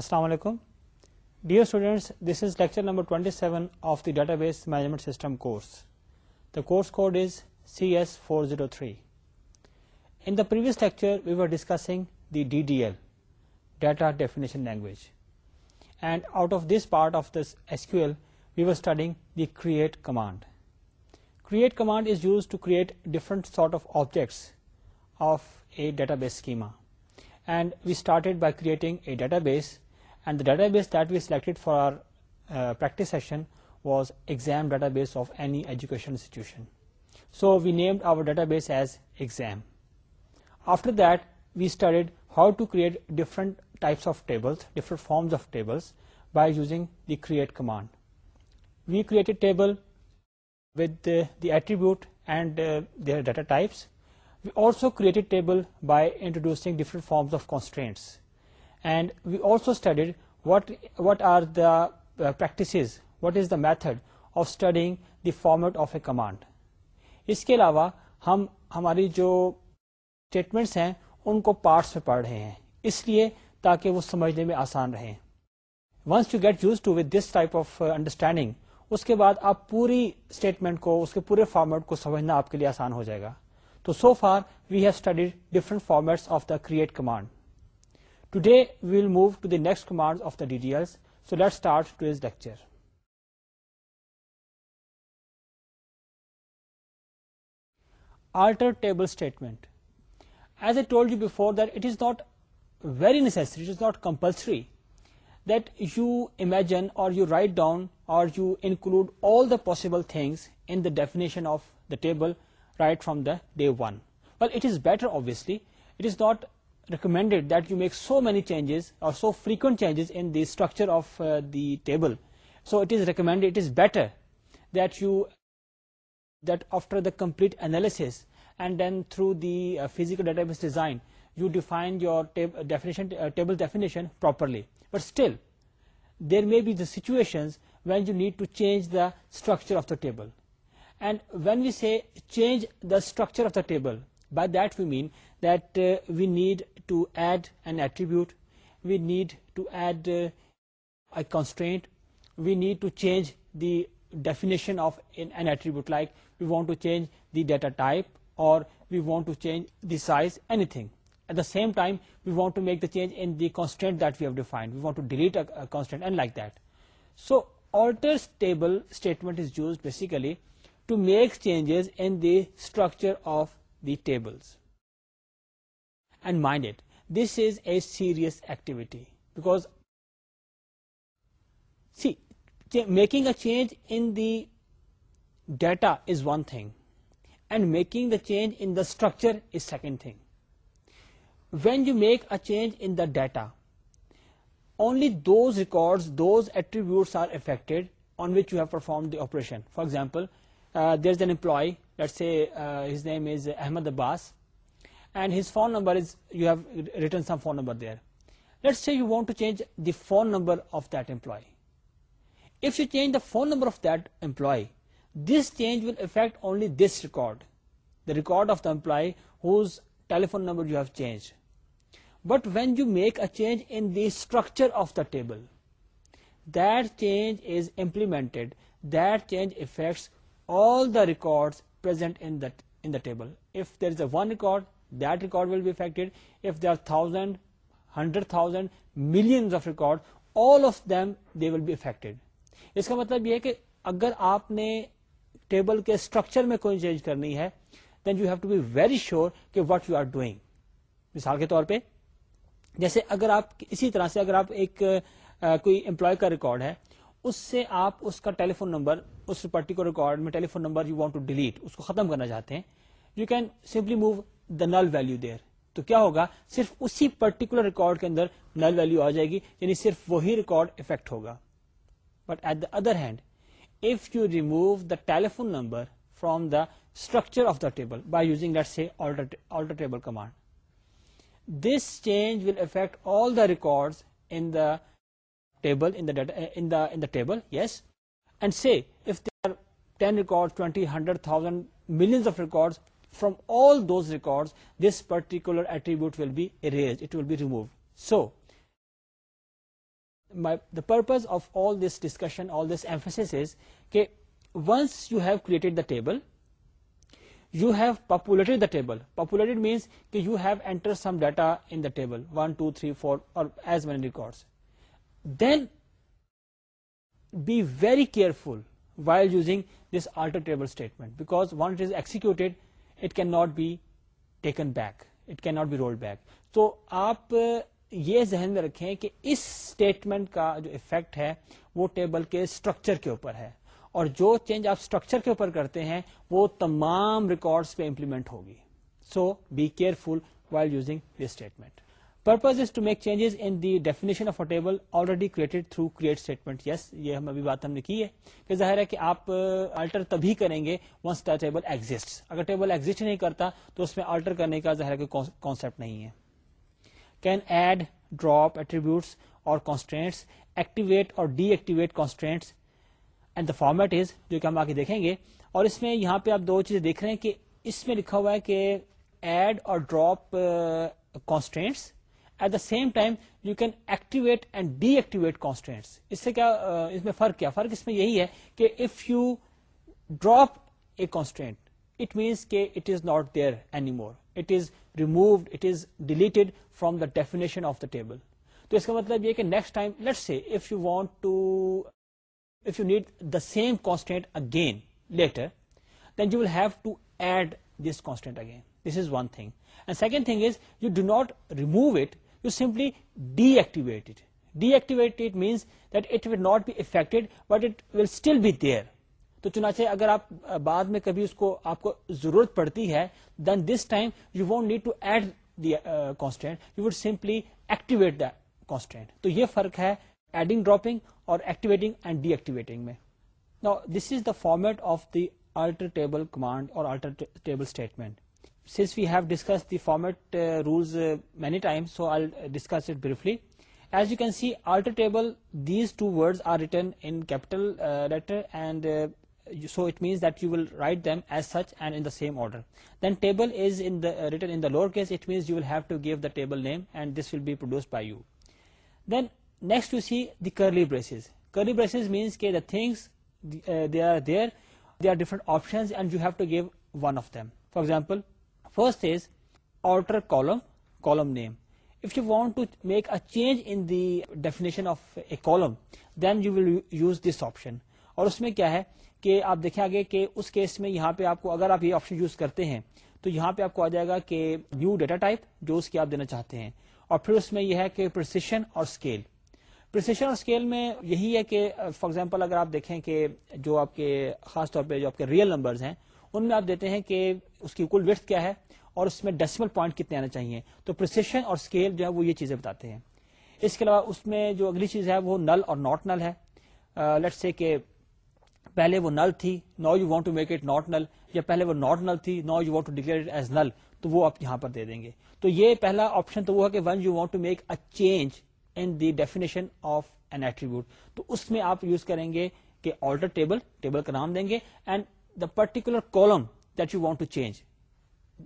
السلام علیکم dear students this is lecture number 27 seven of the database management system course the course code is C S four zero three in the previous lecture we are discussing the D D L data definition language and out of this part of this S Q L we are studying the create command create command is use to create different sort of objects of a database schema and we started by creating a database and the database that we selected for our uh, practice session was exam database of any education institution. So we named our database as exam. After that, we studied how to create different types of tables, different forms of tables by using the create command. We created table with the attribute and uh, their data types. We also created table by introducing different forms of constraints. And we also studied what what are the practices what is the method of studying the format of a command اس کے علاوہ ہم ہماری جو statements ہیں ان کو parts میں پڑھ رہے ہیں اس لیے تاکہ وہ سمجھنے میں آسان رہے once you get use to with this type of understanding اس کے بعد آپ پوری اسٹیٹمنٹ کو اس کے پورے فارمیٹ کو سمجھنا آپ کے لیے آسان ہو جائے گا تو so far we have studied different formats of the create command Today we will move to the next commands of the DDLs. So let's start today's lecture. Alter table statement. As I told you before that it is not very necessary, it is not compulsory that you imagine or you write down or you include all the possible things in the definition of the table right from the day one. Well, it is better obviously. It is not recommended that you make so many changes or so frequent changes in the structure of uh, the table. So it is recommended, it is better that after the complete analysis and then through the uh, physical database design, you define your uh, table definition properly. But still, there may be the situations when you need to change the structure of the table. And when we say change the structure of the table, by that we mean that we need to add an attribute, we need to add uh, a constraint, we need to change the definition of an attribute, like we want to change the data type or we want to change the size, anything. At the same time, we want to make the change in the constraint that we have defined. We want to delete a constraint and like that. So alters table statement is used basically to make changes in the structure of the tables and mind it. This is a serious activity, because see, making a change in the data is one thing, and making the change in the structure is second thing. When you make a change in the data, only those records, those attributes are affected on which you have performed the operation. For example, uh, there's an employee, let's say uh, his name is Ahmed Abbas. And his phone number is you here phone number of that employee change the phone number of the employee this change only this record the record of the employee's telephone number but when you make a change in the structure of the table that change is implemented that change all the records is a one record that record will be affected if there are thousand hundred thousand millions of record all of them they will be affected اس کا مطلب یہ ہے کہ اگر آپ نے table کے اسٹرکچر میں کوئی چینج کرنی ہے then you have to be very sure کہ واٹ یو آر ڈوئنگ مثال کے طور پہ جیسے اگر آپ اسی طرح سے اگر آپ ایک آ, کوئی امپلائی کا ریکارڈ ہے اس سے آپ اس کا ٹیلی فون نمبر اس پرٹیکولر ریکارڈ میں telephone number you want to delete اس کو ختم کرنا چاہتے ہیں you can simply move the null value there تو کیا ہوگا صرف اسی پرٹیکولر ریکارڈ کے اندر نل ویلو آ جائے گی یعنی صرف وہی ریکارڈ افیکٹ ہوگا but at the other hand if you remove the telephone number from the structure of the table by using the alter table command this change will affect all the record in the table table yes and see if they are ten record twenty hundred thousand millions of record from all those records, this particular attribute will be erased, it will be removed. So, the purpose of all this discussion, all this emphasis is, okay, once you have created the table, you have populated the table. Populated means that you have entered some data in the table, 1, 2, 3, 4 or as many records. Then be very careful while using this alter table statement, because once it is executed, it can not be taken back it can not be rolled back تو آپ یہ ذہن میں رکھیں کہ اس statement کا جو effect ہے وہ ٹیبل کے اسٹرکچر کے اوپر ہے اور جو چینج آپ اسٹرکچر کے اوپر کرتے ہیں وہ تمام ریکارڈس پہ امپلیمنٹ ہوگی so be careful while using this statement purpose is to make changes in the definition of table already created through create statement yes یہ ہم ہم ابھی بات نے کی ہے کہ ظاہر ہے کہ آپ آلٹر تبھی کریں گے ونس دا ٹیبل ایگزٹ اگر ٹیبل ایگزٹ نہیں کرتا تو اس میں آلٹر کرنے کا ظاہر نہیں ہے کین ایڈ ڈراپ ایٹریبیوٹس اور کانسٹینٹس ایکٹیویٹ اور deactivate constants and the format is جو کہ ہم آگے دیکھیں گے اور اس میں یہاں پہ آپ دو چیزیں دیکھ رہے ہیں کہ اس میں لکھا ہوا ہے کہ ایڈ اور drop constraints at the same time you can activate and deactivate constraint اس سے کیا اس میں فرق کیا فرق اس میں یہی ہے کہ if you drop a constant it means کہ it is not there any more it is removed it is deleted from the definition of the table تو اس کا مطلب یہ کہ next time let see if you want to if you need the same constant again later then you will have to add this constant again this is one thing and second thing is you do not remove it simply deactivate deactivate means that it won't be effect but it will be there تو چنانچہ اگر آپ بعد میں کبھی اس کو آپ کو ضرورت پڑتی ہے then this time you want need to add the constant you would simply activate the constant تو یہ فرق ہے ایڈنگ ڈراپنگ اور ایکٹیویٹنگ اینڈ ڈی ایکٹیویٹنگ میں this is the format of the alter table command اور alter table statement Since we have discussed the format uh, rules uh, many times, so I'll discuss it briefly. As you can see, alter table, these two words are written in capital uh, letter, and so it means that you will write them as such and in the same order. Then table is in the written in the lowercase, it means you will have to give the table name, and this will be produced by you. Then next you see the curly braces. Curly braces means that the things they are there, there are different options, and you have to give one of them. For example, first is outer column column name if you want to make a change in the definition of a column then you will use this option اور اس میں کیا ہے کہ آپ دیکھیں آگے کہ اس کیس میں یہاں پہ آپ کو اگر آپ یہ آپشن یوز کرتے ہیں تو یہاں پہ آپ کو آ جائے گا کہ نیو ڈیٹا ٹائپ جو اس کی آپ دینا چاہتے ہیں اور پھر اس میں یہ ہے کہ پرسیشن اور اسکیل پرسیشن اور اسکیل میں یہی ہے کہ فار ایگزامپل اگر آپ دیکھیں کہ جو آپ کے خاص طور پہ جو آپ کے ریئل نمبرز ہیں ان میں آپ دیتے ہیں کہ اس کی کل ویٹ کیا ہے اور اس میں ڈیسیمل پوائنٹ کتنے آنا چاہیے تو اور اسکیل جو ہے وہ یہ چیزیں بتاتے ہیں اس کے علاوہ اس میں جو اگلی چیز ہے وہ نل اور ناٹ نل ہے لیٹ سے کہ پہلے وہ نل تھی now you want to make it not null یا پہلے وہ ناٹ نل تھی now you want to declare as null تو وہ آپ یہاں پر دے دیں گے تو یہ پہلا آپشن تو وہ ہے کہ when you want to make a change in the definition of an attribute تو اس میں آپ یوز کریں گے کہ آلٹر ٹیبل ٹیبل کا نام دیں گے and the particular column that you want to change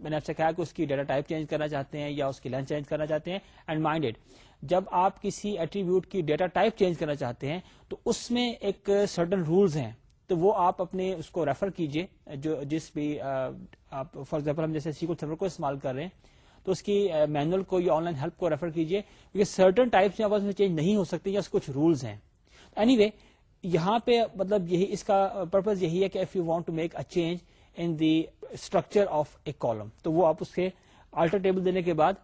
میں نے آپ سے کہا کہ اس کی ڈیٹا ٹائپ چینج کرنا چاہتے ہیں یا اس کی لینتھ چینج کرنا چاہتے ہیں اینڈ مائنڈیڈ جب آپ کسی ایٹریبیوٹ کی ڈیٹا ٹائپ چینج کرنا چاہتے ہیں تو اس میں ایک سرٹن رولز ہیں تو وہ آپ اپنے اس کو ریفر کیجیے جو جس بھی آپ فار ایگزامپل ہم جیسے سیکول سرور کو استعمال کر رہے ہیں تو اس کی مینول کو یا آن لائن ہیلپ کو ریفر کیجیے کیونکہ سرٹن ٹائپس میں آواز میں چینج نہیں ہو سکتے یا اس کچھ رولز ہیں اینی anyway, وے یہاں پہ مطلب یہی اس کا پرپز یہی ہے کہ if you want to make a change in the structure of a column تو وہ آپ اس کے آلٹر ٹیبل دینے کے بعد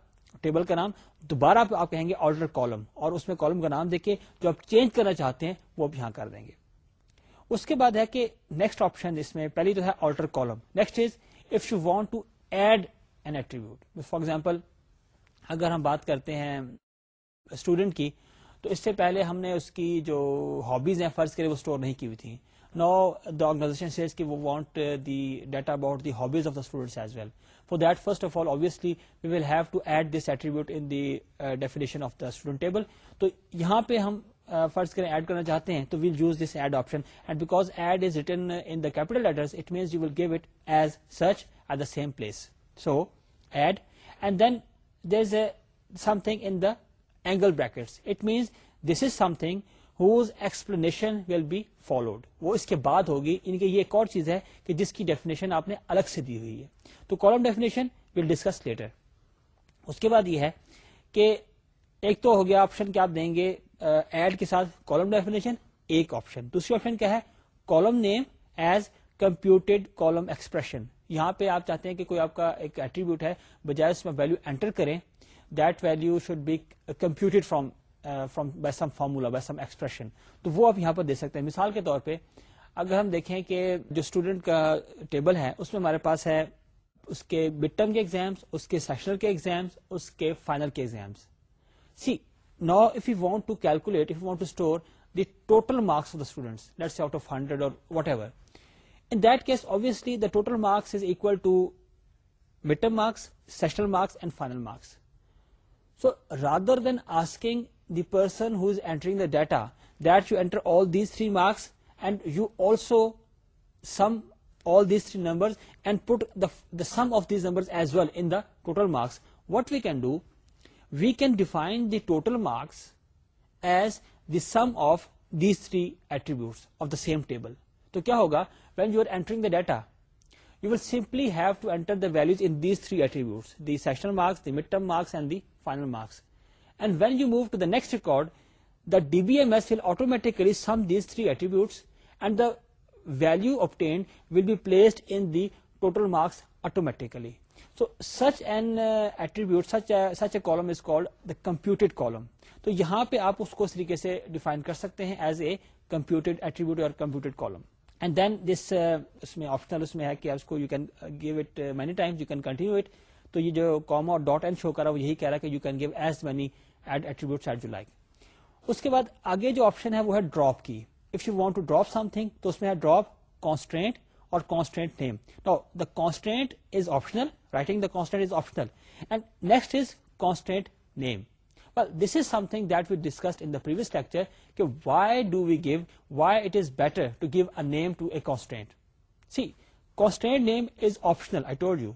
ٹیبل کا نام دوبارہ آپ کہیں گے آلٹر کالم اور اس میں کالم کا نام دیکھ کے جو آپ چینج کرنا چاہتے ہیں وہ آپ یہاں کر دیں گے اس کے بعد ہے کہ نیکسٹ آپشن اس میں پہلی تو ہے alter column next is if you want to add an attribute for example اگر ہم بات کرتے ہیں اسٹوڈنٹ کی تو اس سے پہلے ہم نے اس کی جو ہابیز ہیں فرض کے لیے وہ اسٹور نہیں کی ہوئی تھی نو دا آرگنائزیشن سیز وہ want the data about the hobbies of the students as well for that first of all obviously we will have to add this attribute in the definition of the student table تو یہاں پہ ہم uh, فرض کریں add کرنا چاہتے ہیں تو we'll use this add option and because add is written in the capital letters it means you will give it as such at the same place so add and then there is a something in the angle brackets it means this is some whose explanation will be followed وہ اس کے بعد ہوگی ان یعنی کے یہ ایک اور چیز ہے کہ جس کی ڈیفینیشن آپ نے الگ سے دی ہوئی ہے تو column definition will discuss later اس کے بعد یہ ہے کہ ایک تو ہو گیا آپشن کیا آپ دیں گے ایڈ کے ساتھ کالم ڈیفینیشن ایک آپشن دوسری آپشن کیا ہے column name as computed column expression یہاں پہ آپ چاہتے ہیں کہ کوئی آپ کا ایک ایٹریبیوٹ ہے بجائے اس میں ویلو اینٹر کریں computed from from by some formula by some expression تو وہ آپ یہاں پر دے سکتے ہیں مثال کے طور پہ اگر ہم دیکھیں کہ جو اسٹوڈنٹ کا ٹیبل ہے اس میں ہمارے پاس ہے اس کے مڈ ٹرم کے ایگزامس اس کے سیشنل کے ایگزامس اس کے فائنل کے ایگزامس سی نا if you want to calculate if you want to store the total marks of the students let's out of hundred or whatever in that case obviously the total marks is equal to midterm marks sessional marks and final marks So rather than asking the person who is entering the data that you enter all these three marks and you also sum all these three numbers and put the sum of these numbers as well in the total marks, what we can do, we can define the total marks as the sum of these three attributes of the same table. So kya hoga, when you are entering the data, you will simply have to enter the values in these three attributes, the sectional marks, the midterm marks and the final marks and when you move to the next record the D B M S will automatically sum these three attributes and the value obtained will be placed in the total marks automatically so such an attribute such a column is called the cold column تو یہاں پہ آپ اس کو اس طریقے سے define کر سکتے ہیں as a computed column and then this اس میں آپشنل اس میں ہے کہ کو you you can can give it it many continue تو یہ جو کام اور ڈاٹ اینڈ شو کر رہا ہے وہ یہی کہہ رہا ہے کہ you can give as many add attribute at you like اس کے بعد آگے جو آپشن ہے وہ ہے ڈراپ کی if you want to drop something تو اس میں ہے ڈراپ کانسٹرینٹ اور constraint name now the constraint is optional writing the constraint is optional and next is constant name Well, this is something that we in in previous lecture کہ why do we give why it is better to give a name to a constant see constant name is optional I told you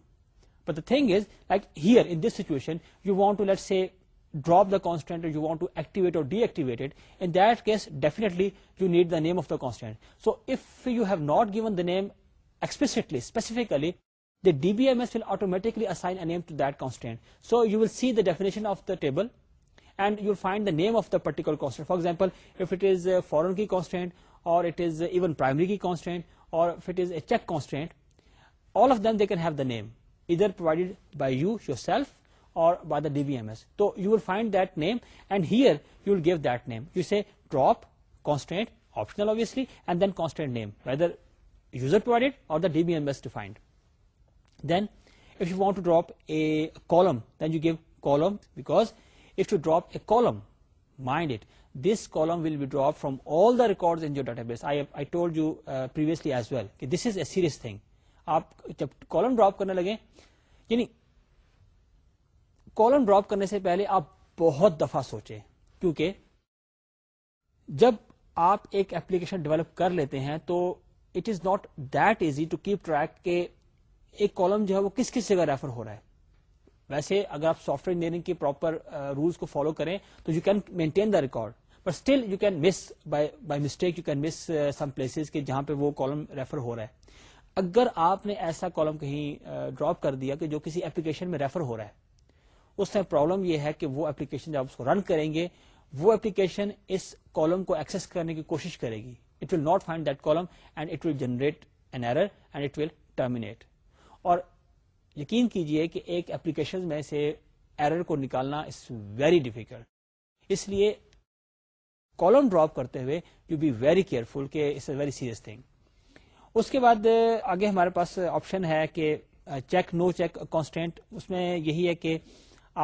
But the thing is, like here in this situation, you want to, let's say, drop the constant, or you want to activate or deactivate it. In that case, definitely you need the name of the constant. So if you have not given the name explicitly, specifically, the DBMS will automatically assign a name to that constant. So you will see the definition of the table, and you'll find the name of the particular constant. For example, if it is a foreign key constant, or it is even primary key constant, or if it is a check constant, all of them, they can have the name. Either provided by you yourself or by the D B M S تو you will find that name and here you will give that name you say drop constant optional and then constant name whether user provided or the D B M S defined then if you want to drop a column then you give column because if you drop a column mind it this column will be drop from all the records in your database I I told you previously as well کہ this is errors thing آپ جب column drop کرنے لگے یعنی column drop کرنے سے پہلے آپ بہت دفعہ سوچیں کیونکہ جب آپ ایک ایپلیکیشن ڈیولپ کر لیتے ہیں تو it is not that easy to keep track کہ ایک کالم جو ہے وہ کس کس جگہ ریفر ہو رہا ہے ویسے اگر آپ سافٹ ویئر انجینئرنگ کے پراپر رولس کو فالو کریں تو you can maintain the record but still you can miss by mistake you can miss some place کہ جہاں پہ وہ کالم ریفر ہو رہا ہے اگر آپ نے ایسا کالم کہیں ڈراپ کر دیا کہ جو کسی ایپلیکیشن میں ریفر ہو رہا ہے اس میں پرابلم یہ ہے کہ وہ ایپلیکیشن کو رن کریں گے وہ ایپلیکیشن اس کالم کو ایکسس کرنے کی کوشش کرے گی it will not find that column and it will generate an error and it will terminate اور یقین کیجئے کہ ایک ایپلیکیشن میں سے ایرر کو نکالنا از ویری ڈیفیکلٹ اس لیے کالم ڈراپ کرتے ہوئے یو بی ویری کیئرفل کہ it's a very serious thing اس کے بعد آگے ہمارے پاس آپشن ہے کہ چیک نو چیک کانسٹینٹ اس میں یہی ہے کہ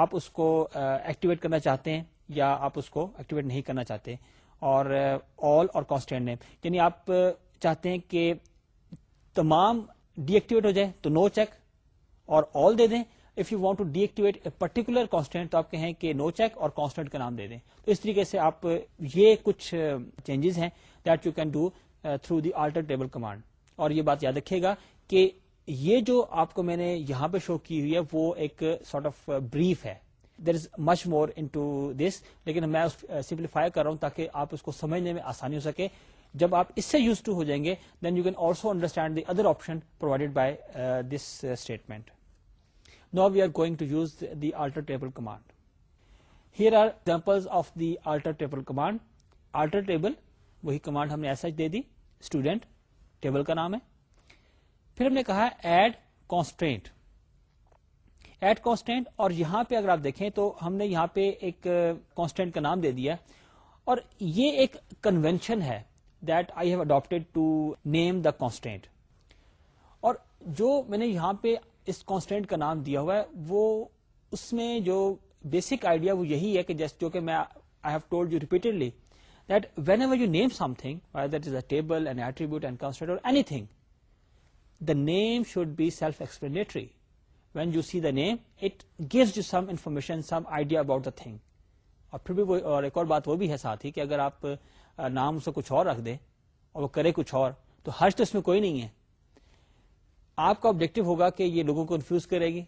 آپ اس کو ایکٹیویٹ کرنا چاہتے ہیں یا آپ اس کو ایکٹیویٹ نہیں کرنا چاہتے اور آل اور کانسٹینٹ نیم یعنی آپ چاہتے ہیں کہ تمام ڈی ایکٹیویٹ ہو جائے تو نو چیک اور آل دے دیں if you want to deactivate particular constant تو آپ کہیں کہ نو چیک اور کانسٹینٹ کا نام دے دیں تو اس طریقے سے آپ یہ کچھ چینجز ہیں that you can do through the alter table command اور یہ بات یاد رکھے گا کہ یہ جو آپ کو میں نے یہاں پہ شو کی ہوئی ہے وہ ایک سارٹ آف بریف ہے there is much more to this لیکن میں سمپلیفائی کر رہا ہوں تاکہ آپ اس کو سمجھنے میں آسانی ہو سکے جب آپ اس سے یوز ٹو ہو جائیں گے then you can also understand the other option provided by this statement now we are going to use the alter table command here are example of the alter table command alter table وہی command ہم نے ایسا دے دی student table کا نام ہے پھر ہم نے کہا ایڈ کانسٹینٹ ایڈ کانسٹینٹ اور یہاں پہ اگر آپ دیکھیں تو ہم نے یہاں پہ ایک کانسٹینٹ کا نام دے دیا اور یہ ایک کنوینشن ہے that I have to name the constant اور جو میں نے یہاں پہ اس کانسٹینٹ کا نام دیا ہوا ہے وہ اس میں جو بیسک آئیڈیا وہ یہی ہے کہ جو کہ میں I have told you repeatedly that whenever you name something, whether it is a table, an attribute, and constructor, or anything, the name should be self-explanatory. When you see the name, it gives you some information, some idea about the thing. And there is another thing that is also that if you keep the name of something else, and you do something else, then there is no one in it. آپ کا objective ہوگا کہ یہ لوگوں کو confuse کرے گی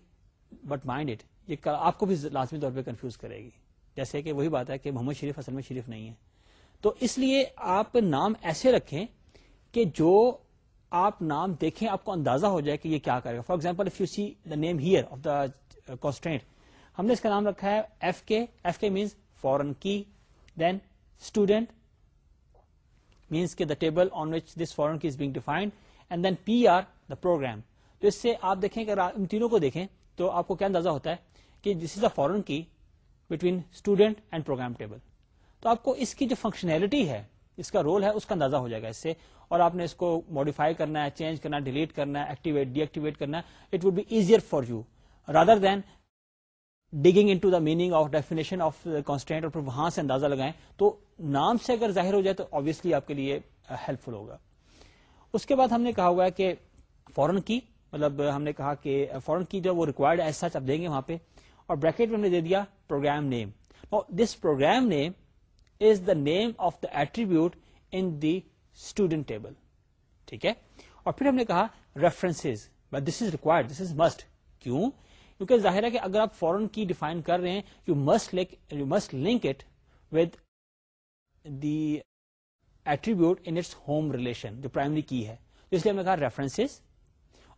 but mind it یہ آپ کو بھی لازمی طور پہ کنفیوز کرے گی جیسے کہ وہی بات ہے کہ محمد شریف اصل میں شریف نہیں ہے تو اس لیے آپ نام ایسے رکھیں کہ جو آپ نام دیکھیں آپ کو اندازہ ہو جائے کہ یہ کیا کرے گا for example if you see the name here of the constant ہم نے اس کا نام رکھا ہے F K F K means foreign key then student means کے the table on which this foreign key is being defined and then P R the program تو اس سے آپ دیکھیں ان تینوں کو دیکھیں تو آپ کو کیا اندازہ ہوتا ہے کہ دس is the foreign key between student and program table تو آپ کو اس کی جو فنکشنلٹی ہے اس کا رول ہے اس کا اندازہ ہو جائے گا اس سے اور آپ نے اس کو ماڈیفائی کرنا ہے چینج کرنا ہے ڈیلیٹ کرنا ہے ایکٹیویٹ ڈی ایکٹیویٹ کرنا ہے it would be easier for you rather than digging into the meaning of definition of constant اور وہاں سے اندازہ لگائیں تو نام سے اگر ظاہر ہو جائے تو آبویسلی آپ کے لیے ہیلپ uh, فل ہوگا اس کے بعد ہم نے کہا ہوا ہے کہ فورن کی مطلب ہم نے کہا کہ فورن کی جو وہ ریکوائرڈ ایز سچ آپ دیں گے وہاں پہ اور بریکٹ میں ہم نے دے دیا program name this program name name of the attribute in the student table ٹھیک ہے اور پھر ہم نے کہا reference this is required this is must کیوں کیونکہ ظاہر ہے کہ اگر آپ فورن کی ڈیفائن کر رہے ہیں you must you must link it with the attribute it's home relation جو پرائمری کی ہے جس لیے ہم نے کہا ریفرنس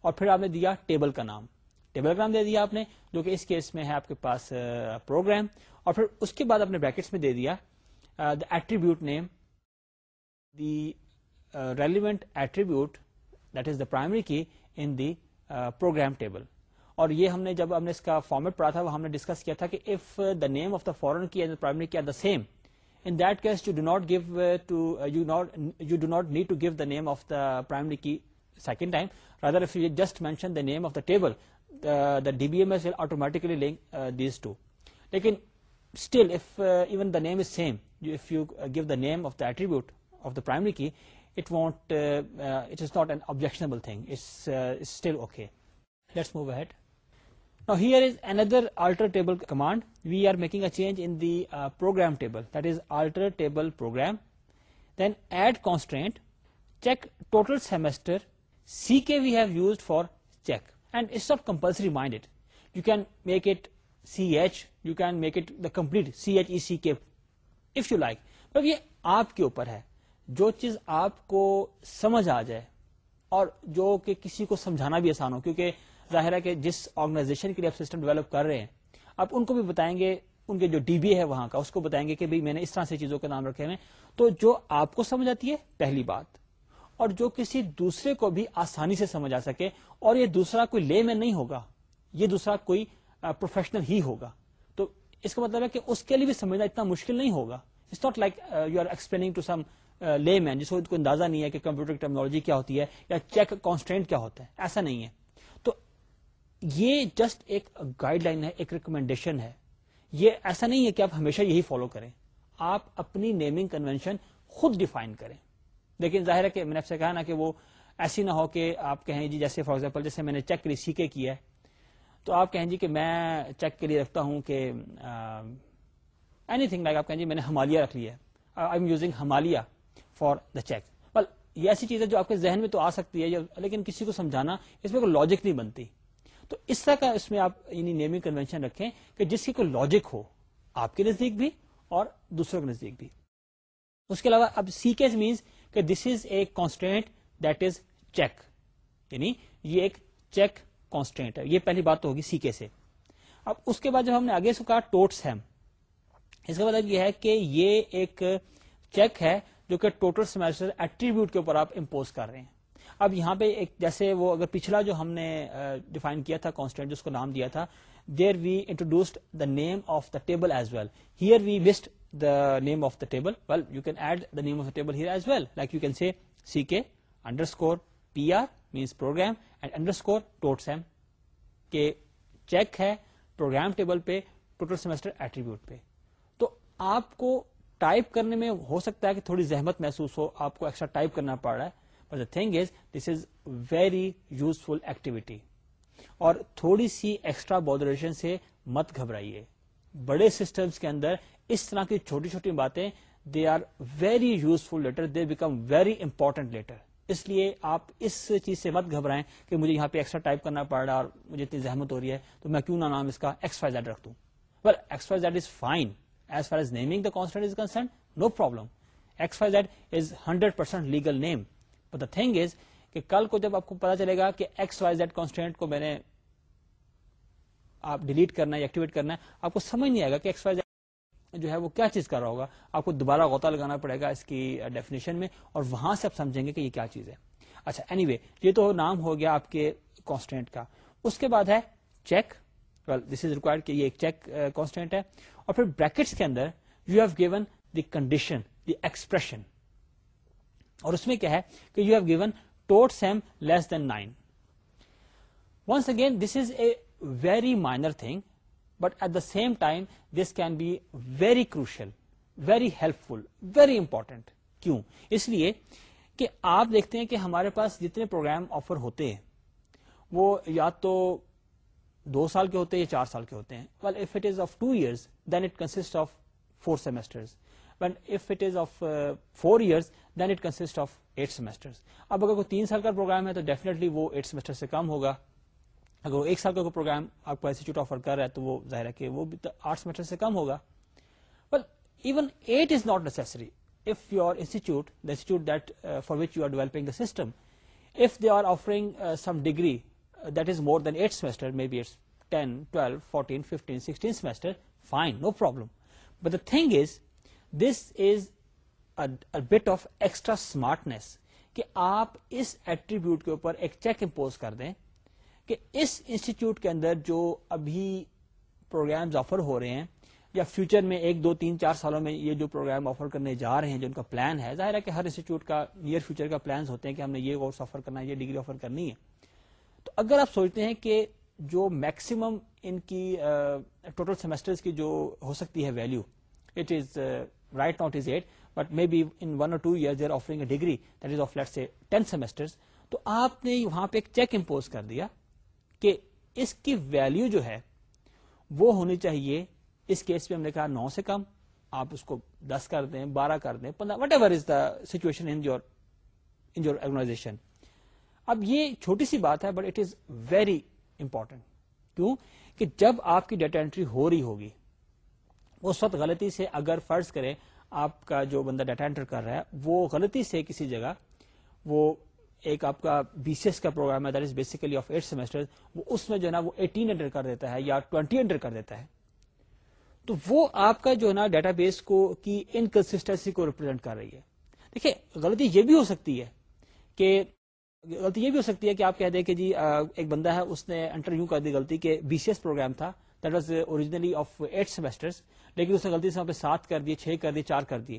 اور پھر آپ نے دیا ٹیبل کا نام ٹیبل کا نام دے دیا آپ نے جو کہ اس کیس میں ہے آپ کے پاس پروگرام اور پھر اس کے بعد آپ نے بریکٹس میں دے دیا attribute name the relevant attribute that is the primary key in the programme table اور یہ ہم نے جب ہم نے اس کا فارمیٹ پڑھا تھا وہ ہم نے ڈسکس کیا تھا کہ if the name of the foreign key and primary key are the same in that case you do not give to you not you do not need to give the name of the primary key second time rather if you just mention the name of the table the D B M S will automatically link these two لیکن still if even the name is same if you uh, give the name of the attribute of the primary key, it won't, uh, uh, it is not an objectionable thing. It's still okay. Let's move ahead. Now here is another alter table command. We are making a change in the program table, that is alter table program. Then add constraint, check total semester. CK we have used for check, and it's not compulsory, mind it. You can make it CH, you can make it the complete CHECK if you like یہ آپ کے اوپر ہے جو چیز آپ کو سمجھ آ جائے اور جو کہ کسی کو سمجھانا بھی آسان ہو کیونکہ ظاہر ہے کہ جس آرگنائزیشن کے لیے آپ سسٹم ڈیولپ کر رہے ہیں آپ ان کو بھی بتائیں گے ان کے جو ڈی بی ہے وہاں کا اس کو بتائیں گے کہ میں نے اس طرح سے چیزوں کے نام رکھے ہوئے تو جو آپ کو سمجھ آتی ہے پہلی بات اور جو کسی دوسرے کو بھی آسانی سے سمجھ آ سکے اور یہ دوسرا کوئی لے میں نہیں ہوگا یہ دوسرا کوئی پروفیشنل ہی ہوگا اس کا مطلب ہے کہ اس کے لیے بھی سمجھنا اتنا مشکل نہیں ہوگا it's not like you are to some layman جس کو اندازہ نہیں ہے کہ کمپیوٹر کی ٹیکنالوجی کیا ہوتی ہے یا چیک کانسٹینٹ کیا ہوتا ہے ایسا نہیں ہے تو یہ جسٹ ایک گائیڈ لائن ہے ایک ریکمینڈیشن ہے یہ ایسا نہیں ہے کہ آپ ہمیشہ یہی فالو کریں آپ اپنی نیمنگ کنوینشن خود ڈیفائن کریں لیکن ظاہر ہے کہ میں نے آپ سے کہا نا کہ وہ ایسی نہ ہو کہ آپ کہیں جی جیسے فار ایگزامپل جیسے میں نے چیک کری کے کیا ہے تو آپ کہیں جی کہ میں چیک کے لیے رکھتا ہوں کہ اینی تھنگ لائک آپ کہیں جی میں نے ہمالیہ رکھ لی ہے I am using Himalaya for the check bill یہ ایسی چیز ہے جو آپ کے ذہن میں تو آ سکتی ہے لیکن کسی کو سمجھانا اس میں کوئی لاجک نہیں بنتی تو اس طرح کا اس میں آپ یعنی نیمنگ کنوینشن رکھیں کہ جس کی کوئی لاجک ہو آپ کے نزدیک بھی اور دوسروں کے نزدیک بھی اس کے علاوہ اب سی کے مینس کہ this is a constant that is check یعنی یہ ایک چیک کانسٹینٹ ہے یہ پہلی بات تو ہوگی سی کے سے اب اس کے بعد جب ہم نے آگے سے کہا ٹوٹس ہیم اس کا مطلب یہ ہے کہ یہ ایک چیک ہے جو کہ ٹوٹل سیمسٹر ایٹریبیوٹ کے اوپر آپ امپوز کر رہے ہیں اب یہاں پہ ایک جیسے وہ اگر پچھلا جو ہم نے ڈیفائن کیا تھا کانسٹینٹ جس کو نام دیا تھا there we introduced the name of the table as well here we list the name of the table well you can add the name of the table here as well like you can see C K underscore P R minus program and under ٹوٹ ٹوٹسم کے check ہے program table پہ total semester attribute پہ تو آپ کو type کرنے میں ہو سکتا ہے کہ تھوڑی زحمت محسوس ہو آپ کو ایکسٹرا ٹائپ کرنا پڑ رہا ہے but the thing is is this very useful activity اور تھوڑی سی ایکسٹرا بودریشن سے مت گھبرائیے بڑے سسٹمز کے اندر اس طرح کی چھوٹی چھوٹی باتیں they are very useful later they become very important later اس لیے آپ اس چیز سے مت گھبرائیں کہ مجھے یہاں پہ ایکسٹرا ٹائپ کرنا پڑ رہا ہے اور مجھے اتنی زحمت ہو رہی ہے تو میں کیوں نہ نام اس کا ایکس فائی زیڈ رکھ دوں well X Y Z is fine as far as naming the constant is concern no problem X Y Z is hundred percent legal name the thing is کہ کل کو جب آپ کو پتا چلے گا کہ ایکس وائی زیڈ کانسٹنٹ کو میں نے آپ ڈیلیٹ کرنا ہے ایکٹیویٹ کرنا ہے آپ کو سمجھ نہیں آئے گا کہ ایکس وائی جو ہے وہ کیا چیز کر رہا ہوگا آپ کو دوبارہ غوطہ لگانا پڑے گا اس کی ڈیفینیشن میں اور وہاں سے آپ سمجھیں گے کہ یہ کیا چیز ہے اچھا اینی anyway, یہ تو نام ہو گیا آپ کے کانسٹینٹ کا اس کے بعد ہے check well this is required کہ یہ ایک چیک کانسٹینٹ ہے اور پھر بریکٹس کے اندر you have given the condition the expression اور اس میں کیا ہے کہ you have given tot sem less than nine once again this is a very minor thing but at the same time this can be very crucial very helpful very important کیوں اس لیے کہ آپ دیکھتے ہیں کہ ہمارے پاس جتنے پروگرام آفر ہوتے ہیں وہ یا تو دو سال کے ہوتے ہیں یا چار سال کے ہوتے ہیں well if it is of two then it consist of four semester years then it consist of eight semester اب اگر کوئی تین سال کا پروگرام ہے تو ڈیفینیٹلی وہ ایٹ سیمسٹر سے کم ہوگا اگر وہ ایک سال کا کوئی پروگرام آپ کو انسٹیٹیوٹ آفر کر رہا ہے تو وہ ظاہر ہے کہ وہ بھی تو آرٹ سمیسٹر سے کم ہوگا even it is not necessary if your institute the institute that for which you are developing the system if they are offering some degree that is more than eight semester may be eight ten twelve fourteen fifteen sixteen semester fine no problem but the thing is this is bit of extra smartness کہ آپ اس attribute کے اوپر ایک check impose کر دیں کہ اس institute کے اندر جو ابھی پروگرامز آفر ہو رہے ہیں یا فیوچر میں ایک دو تین چار سالوں میں یہ جو پروگرام آفر کرنے جا رہے ہیں جو ان کا پلان ہے ظاہر ہے کہ ہر انسٹیٹیوٹ کا نیئر فیوچر کا پلانز ہوتے ہیں کہ ہم نے یہ کورس آفر کرنا ہے یہ ڈگری آفر کرنی ہے تو اگر آپ سوچتے ہیں کہ جو میکسیمم ان کی ٹوٹل uh, سیمسٹر کی جو ہو سکتی ہے value it is right not is eight but may be in one or two years offering a degree that is of let's say ten semesters تو آپ نے وہاں پہ ایک چیک امپوز کر دیا کہ اس کی ویلو جو ہے وہ ہونی چاہیے اس کیس پہ ہم نے کہا نو سے کم آپ اس کو دس کر دیں بارہ کر دیں پندرہ whatever is the situation in your organization اب یہ چھوٹی سی بات ہے but it is very important کیوں کہ جب آپ کی ڈیٹا انٹری ہو رہی ہوگی اس وقت غلطی سے اگر فرض کریں آپ کا جو بندہ ڈیٹا انٹر کر رہا ہے وہ غلطی سے کسی جگہ وہ ایک آپ کا بی سی ایس کا پروگرام ہے that is basically of eight semester وہ اس میں جو ہے نا وہ ایٹین انٹر کر دیتا ہے یا ٹوینٹی انٹر کر دیتا ہے تو وہ آپ کا جو ہے نا ڈیٹا بیس کو کی انکنسٹینسی کو ریپرزینٹ کر رہی ہے دیکھیں غلطی یہ بھی ہو سکتی ہے کہ غلطی یہ بھی ہو سکتی ہے کہ آپ کہہ دیں کہ جی ایک بندہ ہے اس نے انٹر یوں کر دی غلطی کہ بی سی ایس پروگرام تھا that was originally of eight semester لیکن اس نے غلطی سے وہاں پہ سات کر دیے چھ کر دیے چار کر دیے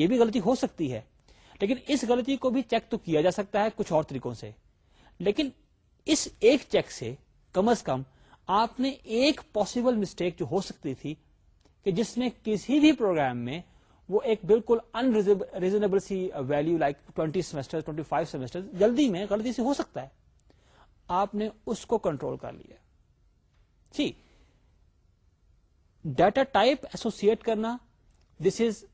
یہ بھی غلطی ہو سکتی ہے لیکن اس غلطی کو بھی چیک تو کیا جا سکتا ہے کچھ اور طریقوں سے لیکن اس ایک چیک سے کم از کم آپ نے ایک پاسبل مسٹیک جو ہو سکتی تھی کہ جس میں کسی بھی پروگرام میں وہ ایک بالکل ان ریزنیبل سی value like twenty semester twenty five semester جلدی میں غلطی سے ہو سکتا ہے آپ نے اس کو کنٹرول کر لیا ڈیٹا ٹائپ ایسوسیٹ کرنا this is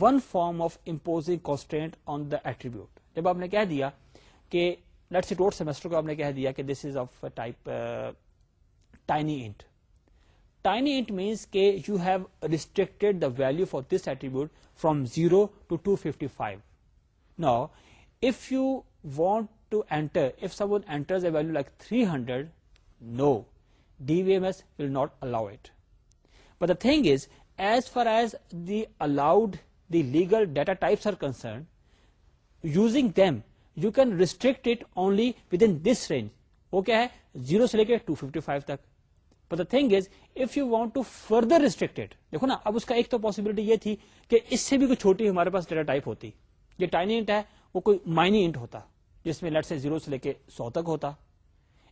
one form of imposing constant on the attribute جب آپ نے کہہ دیا کہ لیٹ سی ٹوٹ سیمسٹر کو آپ نے کہہ دیا کہ this is of type tiny int tiny int means کہ you have restrict the value for this attribute from zero to two fifty five نا if you want to enter if some enters a value like three hundred no D B M S will not allow it but the thing is as far as the allowed legal data types are are using using you can restrict it only within this range وہ کیا ہے zero سے لے کے to fifty five تک پر the thing is if you want to further restrict دیکھو نا اب اس کا ایک تو پاسبلٹی یہ تھی کہ اس سے بھی کوئی چھوٹی ہمارے پاس ڈیٹا ٹائپ ہوتی جو ٹائنی وہ کوئی مائنی انٹ ہوتا جس میں لٹ سے زیرو سے لے کے سو تک ہوتا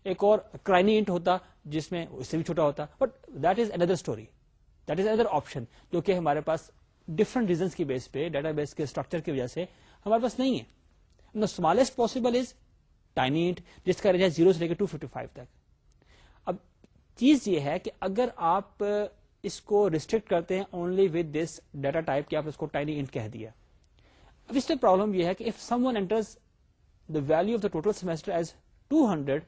ایک اور کرائنی انٹ ہوتا جس میں اس سے بھی چھوٹا ہوتا but that is another story that is another option جو کہ ہمارے پاس ڈفرنٹ ریزنس کی بیس پہ ڈیٹا بیس کے اسٹرکچر کی وجہ سے ہمارے پاس نہیں ہے اسمالسٹ پاسبل از ٹائنیٹ جس کا رینج ہے زیرو سے لے کے ٹو ففٹی فائیو تک اب چیز یہ ہے کہ اگر آپ اس کو ریسٹرکٹ کرتے ہیں اونلی دس ڈیٹا ٹائپ کہ آپ اس کو ٹائنی انٹ کہہ دیا اب اس میں پرابلم یہ ہے کہ if someone the value of the total semester as two hundred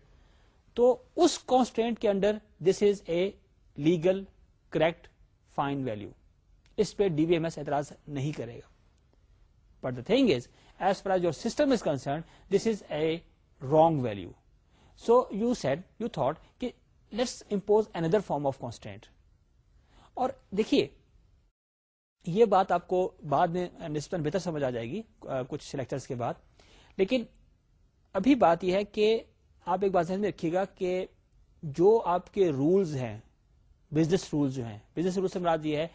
تو اس کانسٹینٹ کے under this is a legal correct fine value اس پہ ڈی وی ایم ایس اعتراض نہیں کرے گا but the thing is as far your system is concern this is a wrong value so you set you thought کہ let's impose form of constant اور دیکھیے یہ بات آپ کو بعد میں نسبتاً بہتر سمجھ آ جائے گی کچھ سلیکٹرس کے بعد لیکن ابھی بات یہ ہے کہ آپ ایک بات ذہن میں رکھیے گا کہ جو آپ کے رولز ہیں بزنس رولز جو ہیں بزنس رول یہ ہے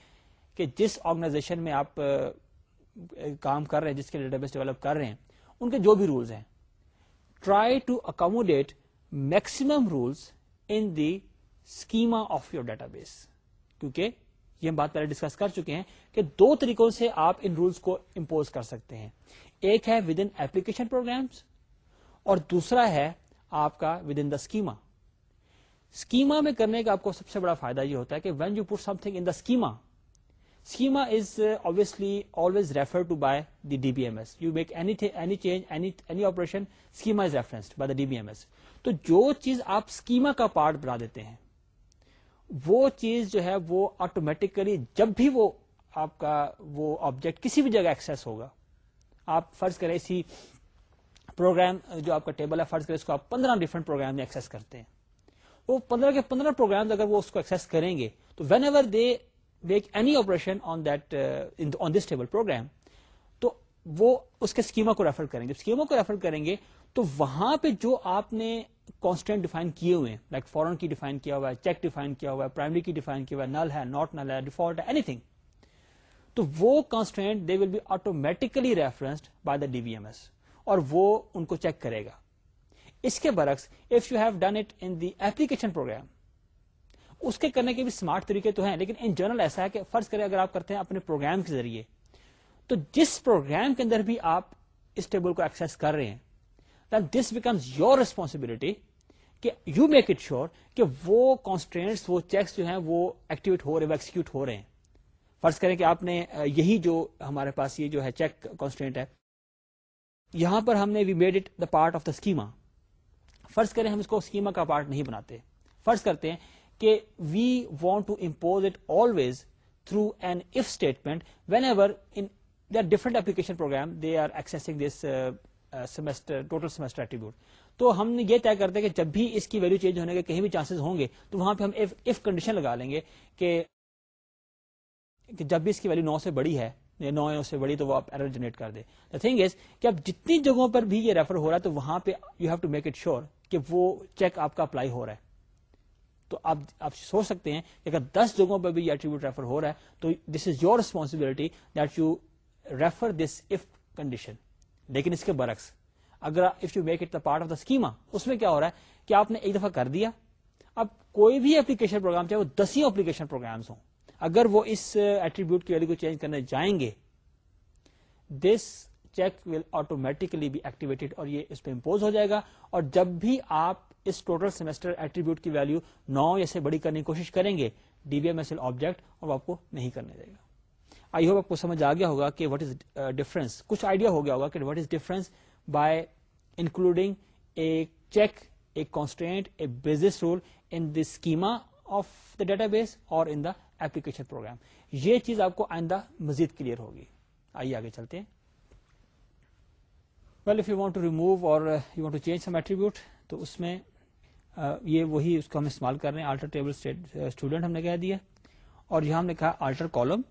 کہ جس آرگنائزیشن میں آپ کام کر رہے ہیں جس کے ڈیٹا بیس ڈیولپ کر رہے ہیں ان کے جو بھی رولز ہیں try to accommodate maximum rules in the schema of your database کیونکہ یہ ہم بات پہلے ڈسکس کر چکے ہیں کہ دو طریقوں سے آپ ان رولس کو امپوز کر سکتے ہیں ایک ہے ود ان ایپلیکیشن پروگرامس اور دوسرا ہے آپ کا within the schema schema میں کرنے کا آپ کو سب سے بڑا فائدہ یہ ہوتا ہے کہ when you put something in the schema D B M S you میکریشنس by D B M S تو جو چیز آپ اسکیما کا پارٹ بنا دیتے ہیں وہ چیز جو ہے وہ آٹومیٹکلی جب بھی وہ آپ کا وہ آبجیکٹ کسی بھی جگہ ایکس ہوگا آپ فرض کریں اسی پروگرام جو آپ کا ٹیبل ہے فرض کرے اس کو آپ پندرہ ڈفرنٹ پروگرام میں ایکسیس کرتے ہیں وہ پندرہ کے پندرہ پروگرام اگر وہ اس کو کریں گے تو وین ایور دے ویکنی آپریش آنٹ آن دس ٹیبل پروگرام تو وہ اس کے اسکیما کو ریفر کریں گے اسکیما کو ریفر کریں گے تو وہاں پہ جو آپ نے کانسٹینٹ ڈیفائن کیے ہوئے لائک فورن کی ڈیفائن کیا ہوا ہے چیک ڈیفائن کیا ہوا ہے پرائمری کی ڈیفائن کیا ہوا ہے نل ہے ناٹ نل ہے ڈیفالٹ ہے اینی تھنگ تو وہ constraint they will be automatically referenced by the D B M S اور وہ ان کو چیک کرے گا اس کے برعکس if you have done it in the application program اس کے کرنے کے بھی اسمارٹ طریقے تو ہیں لیکن ان جنرل ایسا ہے کہ فرض کریں اگر آپ کرتے ہیں اپنے پروگرام کے ذریعے تو جس پروگرام کے اندر بھی آپ اس ٹیبل کو ایکسس کر رہے ہیں then this becomes your responsibility کہ یو میک اٹ شیور کہ وہ کانسٹینٹس وہ چیکس جو ہیں وہ ایکٹیویٹ ہو رہے وہ ایکسیکیوٹ ہو رہے ہیں فرض کریں کہ آپ نے یہی جو ہمارے پاس یہ جو ہے چیک کانسٹینٹ ہے یہاں پر ہم نے we made it the part of the schema فرض کریں ہم اس کو اسکیما کا پارٹ نہیں بناتے فرض کرتے ہیں کہ we want to impose it always through an if statement whenever different application program they are accessing this semester total semester تو ہم یہ طے کرتے کہ جب بھی اس کی ویلو چینج ہونے کے کہیں بھی چانسز ہوں گے تو وہاں پہ ہم اف کنڈیشن لگا لیں گے کہ جب بھی اس کی ویلو نو سے بڑی ہے نو نو سے بڑی تو وہ آپ ایرر جنریٹ کر دیں دا تھنگ از کہ اب جتنی جگہوں پر بھی یہ ریفر ہو رہا ہے تو وہاں پہ you have to make it sure کہ وہ چیک آپ کا اپلائی ہو رہا ہے تو آپ آپ سوچ سکتے ہیں کہ اگر دس جگہوں پہ بھی ایٹریبیوٹ ریفر ہو رہا ہے تو this is your responsibility that you refer this if condition لیکن اس کے برعکس اگر if you make it part of the schema اس میں کیا ہو رہا ہے کہ آپ نے ایک دفعہ کر دیا اب کوئی بھی اپلیکیشن پروگرام چاہے وہ دس اپلیکیشن پروگرامس ہوں اگر وہ اس ایٹریبیوٹ کی ویلو کو چینج کرنے جائیں گے دس چیک ول آٹومیٹکلی بھی ایکٹیویٹیڈ اور یہ اس پہ امپوز ہو جائے گا اور جب بھی آپ اس ٹوٹل سیمسٹر ایٹریبیوٹ کی ویلو نو یا سے بڑی کرنے کی کوشش کریں گے D B M S will object اور آپ کو نہیں کرنے دے گا آئی ہوپ آپ کو سمجھ آ گیا ہوگا کہ وٹ از ڈفرنس کچھ آئیڈیا ہو گیا ہوگا کہ what is difference by including a check a constant a business rule in the schema of the database اور ان دا ایپلیکیشن پروگرام یہ چیز آپ کو آئندہ مزید کلیئر ہوگی آئیے آگے چلتے ہیں well if you want to remove or you want to change some attribute تو اس میں uh, یہ وہی اس کو ہم استعمال کر رہے ہیں آلٹر ٹیبل اسٹوڈنٹ ہم نے کہہ دیا اور یہاں ہم نے کہا آلٹر کالم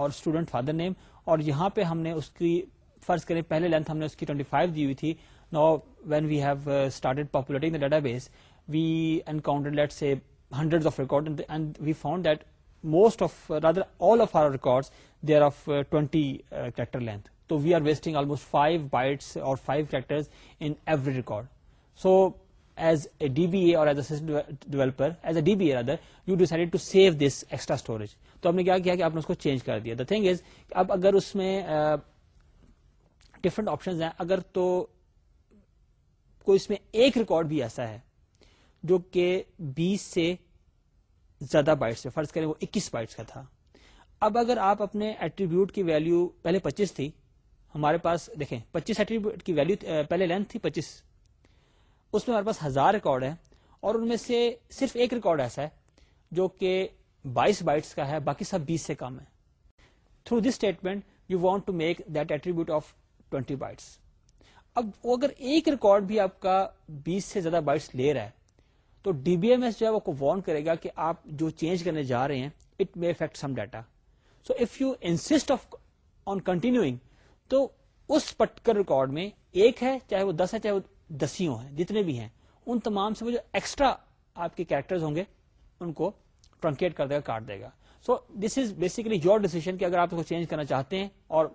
اور اسٹوڈنٹ فادر نیم اور یہاں پہ ہم نے اس کی فرض کریں پہلے لینتھ ہم نے اس کی دی ہوئی تھی نا when we have populating database we let hundred of record we found that most of of rather all our record they are of twenty character length so we are wasting almost five bytes or five in every record so as a D B A or as a developer as a D B A other you decide to save this extra storage تو ہم نے کیا کیا کہ آپ نے اس کو چینج کر دیا دا تھنگ از اب اگر اس میں ڈفرنٹ آپشن ہیں اگر تو کوئی اس میں ایک ریکارڈ بھی ایسا ہے جو کہ بیس سے زیادہ بائٹس فرض کریں وہ اکیس بائٹس کا تھا اب اگر آپ اپنے ایٹریبیوٹ کی ویلو پہلے پچیس تھی ہمارے پاس دیکھیں پچیس ایٹریبیوٹ کی ویلو پہلے لینتھ تھی پچیس اس میں ہمارے پاس ہزار ریکارڈ ہے اور ان میں سے صرف ایک ریکارڈ ایسا ہے جو کہ بائیس بائٹس کا ہے باقی سب بیس سے کم ہے through this statement you want to make that attribute of twenty bytes اب وہ اگر ایک ریکارڈ بھی آپ کا بیس سے زیادہ بائٹس لے رہا ہے تو ڈی بی ایم ایس جو ہے وہ وارن کرے گا کہ آپ جو چینج کرنے جا رہے ہیں it may affect some data so if you insist on continuing تو اس پرٹیکولر ریکارڈ میں ایک ہے چاہے وہ دس ہے چاہے وہ دسیوں ہے جتنے بھی ہیں ان تمام سے وہ جو ایکسٹرا آپ کے کیریکٹر ہوں گے ان کو ٹرنکیٹ کر دے گا کاٹ دے گا so this is your decision کہ اگر آپ اس کو چینج کرنا چاہتے ہیں اور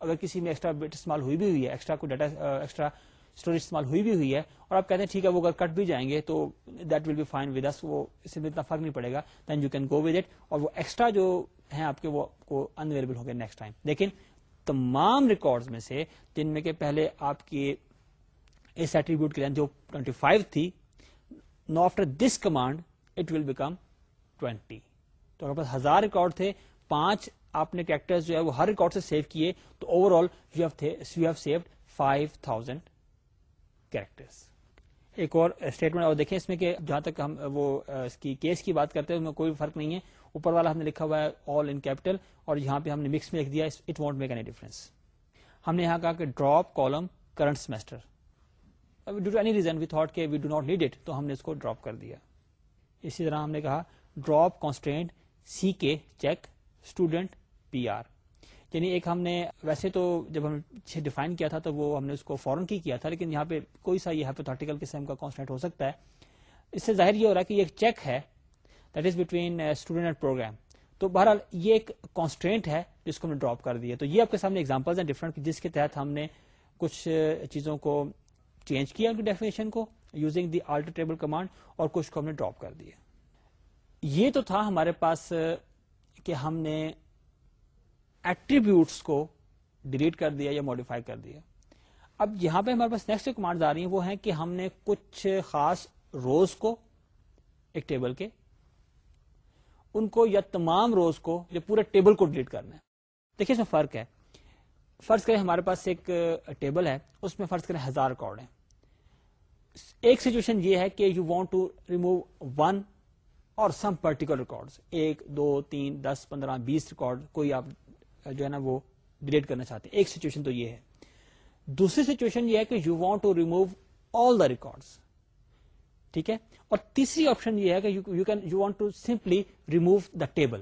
اگر کسی میں ایکسٹرا بٹ استعمال ہوئی بھی ہوئی ہے ایکسٹرا ڈیٹا ایکسٹرا اسٹوریج استعمال ہوئی بھی ہوئی ہے اور آپ کہتے ہیں ٹھیک ہے وہ اگر کٹ بھی جائیں گے تو دیٹ ول بی فائن اس وہ اس سے اتنا فرق نہیں پڑے گا then you can go with it اور وہ ایکسٹرا جو ہے آپ کے وہ انویلیبل ہوں گے نیکسٹ ٹائم لیکن تمام ریکارڈ میں سے جن میں کہ پہلے آپ کی اس ایٹریبیوٹ کی لینتھ جو 25 تھی now after this command it will become 20 تو پاس ہزار ریکارڈ تھے پانچ آپ نے کیریکٹر جو ہے وہ ہر ریکارڈ سے سیو کیے تو overall you you have saved five thousand ایک اور اسٹیٹمنٹ اور دیکھیں اس میں کہ جہاں تک ہم وہ اس کی کیس کی بات کرتے ہیں اس میں کوئی فرق نہیں ہے اوپر والا ہم نے لکھا ہوا ہے آل ان کیپٹل اور یہاں پہ ہم نے مکس میں لکھ دیا it won't make any difference ہم نے یہاں کہا کہ drop column current semester due to any reason we thought کہ we do not need it تو ہم نے اس کو ڈراپ کر دیا اسی طرح ہم نے کہا drop constant C K check student P R یعنی ایک ہم نے ویسے تو جب ہم ڈیفائن کیا تھا تو وہ ہم نے اس کو فورن کی کیا تھا لیکن یہاں پہ کوئی سا یہ ہیپوتھیٹیکل قسم کا کانسٹینٹ ہو سکتا ہے اس سے ظاہر یہ ہو رہا ہے کہ یہ ایک چیک ہے that is between student and program تو بہرحال یہ ایک کانسٹینٹ ہے جس کو ہم نے ڈراپ کر دیا تو یہ آپ کے کے سامنے ہیں ڈفرنٹ جس تحت ہم نے کچھ uh، چیزوں کو چینج کیا ان کی ڈیفینیشن کو using the alter table command اور کچھ کو ہم نے ڈراپ کر دیا یہ تو تھا ہمارے پاس uh، کہ ہم نے ایٹریبیوٹس کو ڈیلیٹ کر دیا یا ماڈیفائی کر دیا اب یہاں پہ ہمارے پاس نیکسٹ کمانڈز کمانڈ آ رہی ہیں وہ ہیں کہ ہم نے کچھ خاص روز کو ایک ٹیبل کے ان کو یا تمام روز کو یا پورے ٹیبل کو ڈیلیٹ کرنا ہے دیکھیے اس میں فرق ہے فرض کریں ہمارے پاس ایک ٹیبل ہے اس میں فرض کریں ہزار ریکارڈ ہیں ایک سچویشن یہ ہے کہ you want to remove one اور سم پرٹیکولر ریکارڈ ایک دو تین دس پندرہ بیس ریکارڈ کوئی آپ جو ہے نا وہ ڈیلیٹ کرنا چاہتے ہیں ایک سچویشن تو یہ ہے دوسری سچویشن یہ ہے کہ you want to remove all the records ٹھیک ہے اور تیسری آپشن یہ ہے کہ ٹیبل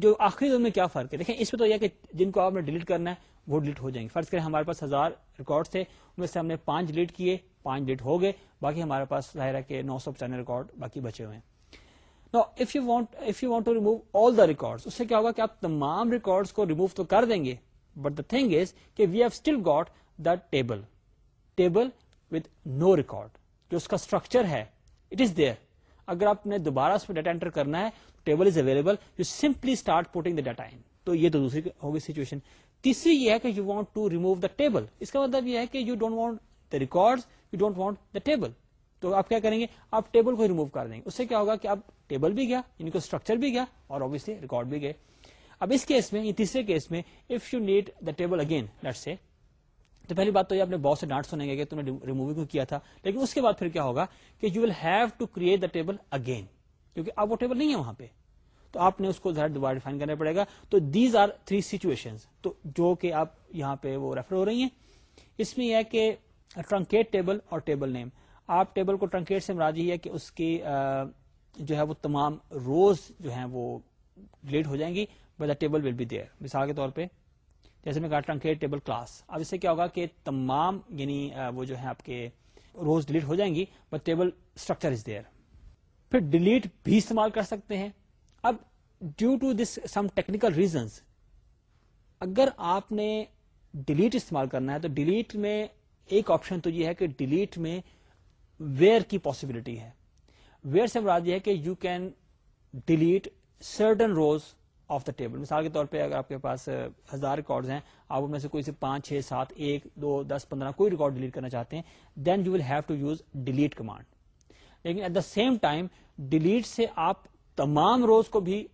جو آخری دن میں کیا فرق ہے دیکھیں اس میں تو یہ کہ جن کو آپ نے ڈیلیٹ کرنا ہے وہ ڈیلیٹ ہو جائیں گے فرض کریں ہمارے پاس ہزار ریکارڈ تھے ان میں سے ہم نے پانچ ڈیلیٹ کیے پانچ ڈیلیٹ ہو گئے باقی ہمارے پاس ظاہر ہے نو سو پچانوے ریکارڈ باقی بچے ہوئے ہیں you want to remove all the record اس سے کیا ہوگا کہ آپ تمام ریکارڈ کو ریموو تو کر دیں گے بٹ دا تھنگ از کہ we have still got the table table with no record جو اس کا اسٹرکچر ہے اٹ از دیئر اگر آپ نے دوبارہ اس میں ڈیٹا انٹر کرنا ہے table is available you simply start putting the data in تو یہ تو دوسری ہوگی سچویشن تیسری یہ ہے کہ you want to remove the table اس کا مطلب یہ ہے کہ you don't want the record you don't want the table تو آپ کیا کریں گے آپ ٹیبل کو ریمو کر دیں گے اس سے کیا ہوگا کہ آپ ٹیبل بھی گیا ان کو اسٹرکچر بھی گیا اور آبیسلی ریکارڈ بھی گئے اب اس کیس میں یہ تیسرے کیس میں if you need the table again لٹ سے تو پہلی بات تو یہ اپنے باس سے ڈانٹ سنیں گے کہ تم نے ریموونگ کیا تھا لیکن اس کے بعد پھر کیا ہوگا کہ you will have to create the table again کیونکہ اب وہ ٹیبل نہیں ہے وہاں پہ تو آپ نے اس کو ذرا دوبارہ ڈیفائن کرنا پڑے گا تو دیز آر تھری سچویشن تو جو کہ آپ یہاں پہ وہ ریفر ہو رہی ہیں اس میں یہ ہے کہ ٹرنکیٹ ٹیبل اور ٹیبل نیم آپ ٹیبل کو ٹرنکیٹ سے مراد یہ ہے کہ اس کی جو ہے وہ تمام روز جو ہیں وہ ڈیلیٹ ہو جائیں گی but the table will be there مثال کے طور پہ جیسے میں کاٹ رہا ہوں کہ ٹیبل کلاس اب اس سے کیا ہوگا کہ تمام یعنی وہ جو ہے آپ کے روز ڈیلیٹ ہو جائیں گی but table structure is there پھر ڈیلیٹ بھی استعمال کر سکتے ہیں اب due to this some technical reasons اگر آپ نے ڈیلیٹ استعمال کرنا ہے تو ڈیلیٹ میں ایک آپشن تو یہ ہے کہ ڈیلیٹ میں ویئر کی پاسبلٹی ہے ویئر سے مراد یہ ہے کہ you can delete certain rows of the table مثال کے طور پہ اگر آپ کے پاس ہزار ریکارڈ ہیں آپ میں سے کوئی سے پانچ چھ سات ایک دو دس پندرہ کوئی ریکارڈ ڈیلیٹ کرنا چاہتے ہیں then you will have to use delete command لیکن at the same time delete سے آپ تمام روز کو بھی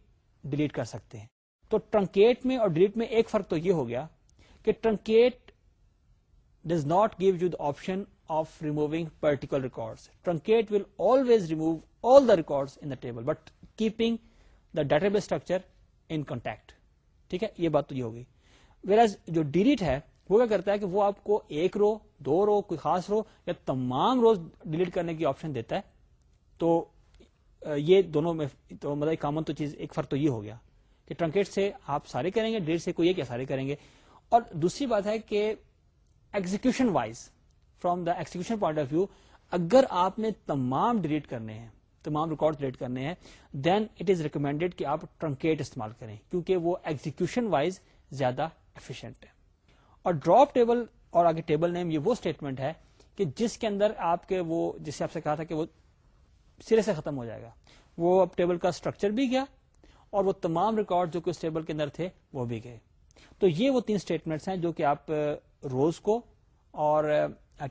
ڈیلیٹ کر سکتے ہیں تو ٹرنکیٹ میں اور ڈیلیٹ میں ایک فرق تو یہ ہو گیا کہ truncate does not give you the option of removing particular record truncate will always remove all the record but keeping the database structure intact ٹھیک ہے یہ بات تو یہ ہوگی جو ڈیلیٹ ہے وہ کیا کرتا ہے کہ وہ آپ کو ایک رو دو رو کوئی خاص رو یا تمام روز ڈیلیٹ کرنے کی آپشن دیتا ہے تو یہ دونوں میں تو مطلب کامن تو چیز ایک فرق تو یہ ہو گیا کہ ٹرنکیٹ سے آپ سارے کریں گے ڈیلیٹ سے کوئی ایک یا سارے کریں گے اور دوسری بات ہے کہ execution wise from the execution point of view اگر آپ نے تمام ڈیلیٹ کرنے ہیں تمام ریکارڈ کریٹ کرنے ہیں دین اٹ از ریکمینڈیڈ کہ آپ ٹرنکیٹ استعمال کریں کیونکہ وہ ایگزیکشن وائز زیادہ ایفیشینٹ ہے اور ڈراپ ٹیبل اور آگے ٹیبل نیم یہ وہ اسٹیٹمنٹ ہے کہ جس کے اندر آپ کے وہ جسے آپ سے کہا تھا کہ وہ سرے سے ختم ہو جائے گا وہ اب ٹیبل کا اسٹرکچر بھی گیا اور وہ تمام ریکارڈ جو کہ اس ٹیبل کے اندر تھے وہ بھی گئے تو یہ وہ تین اسٹیٹمنٹس ہیں جو کہ آپ روز کو اور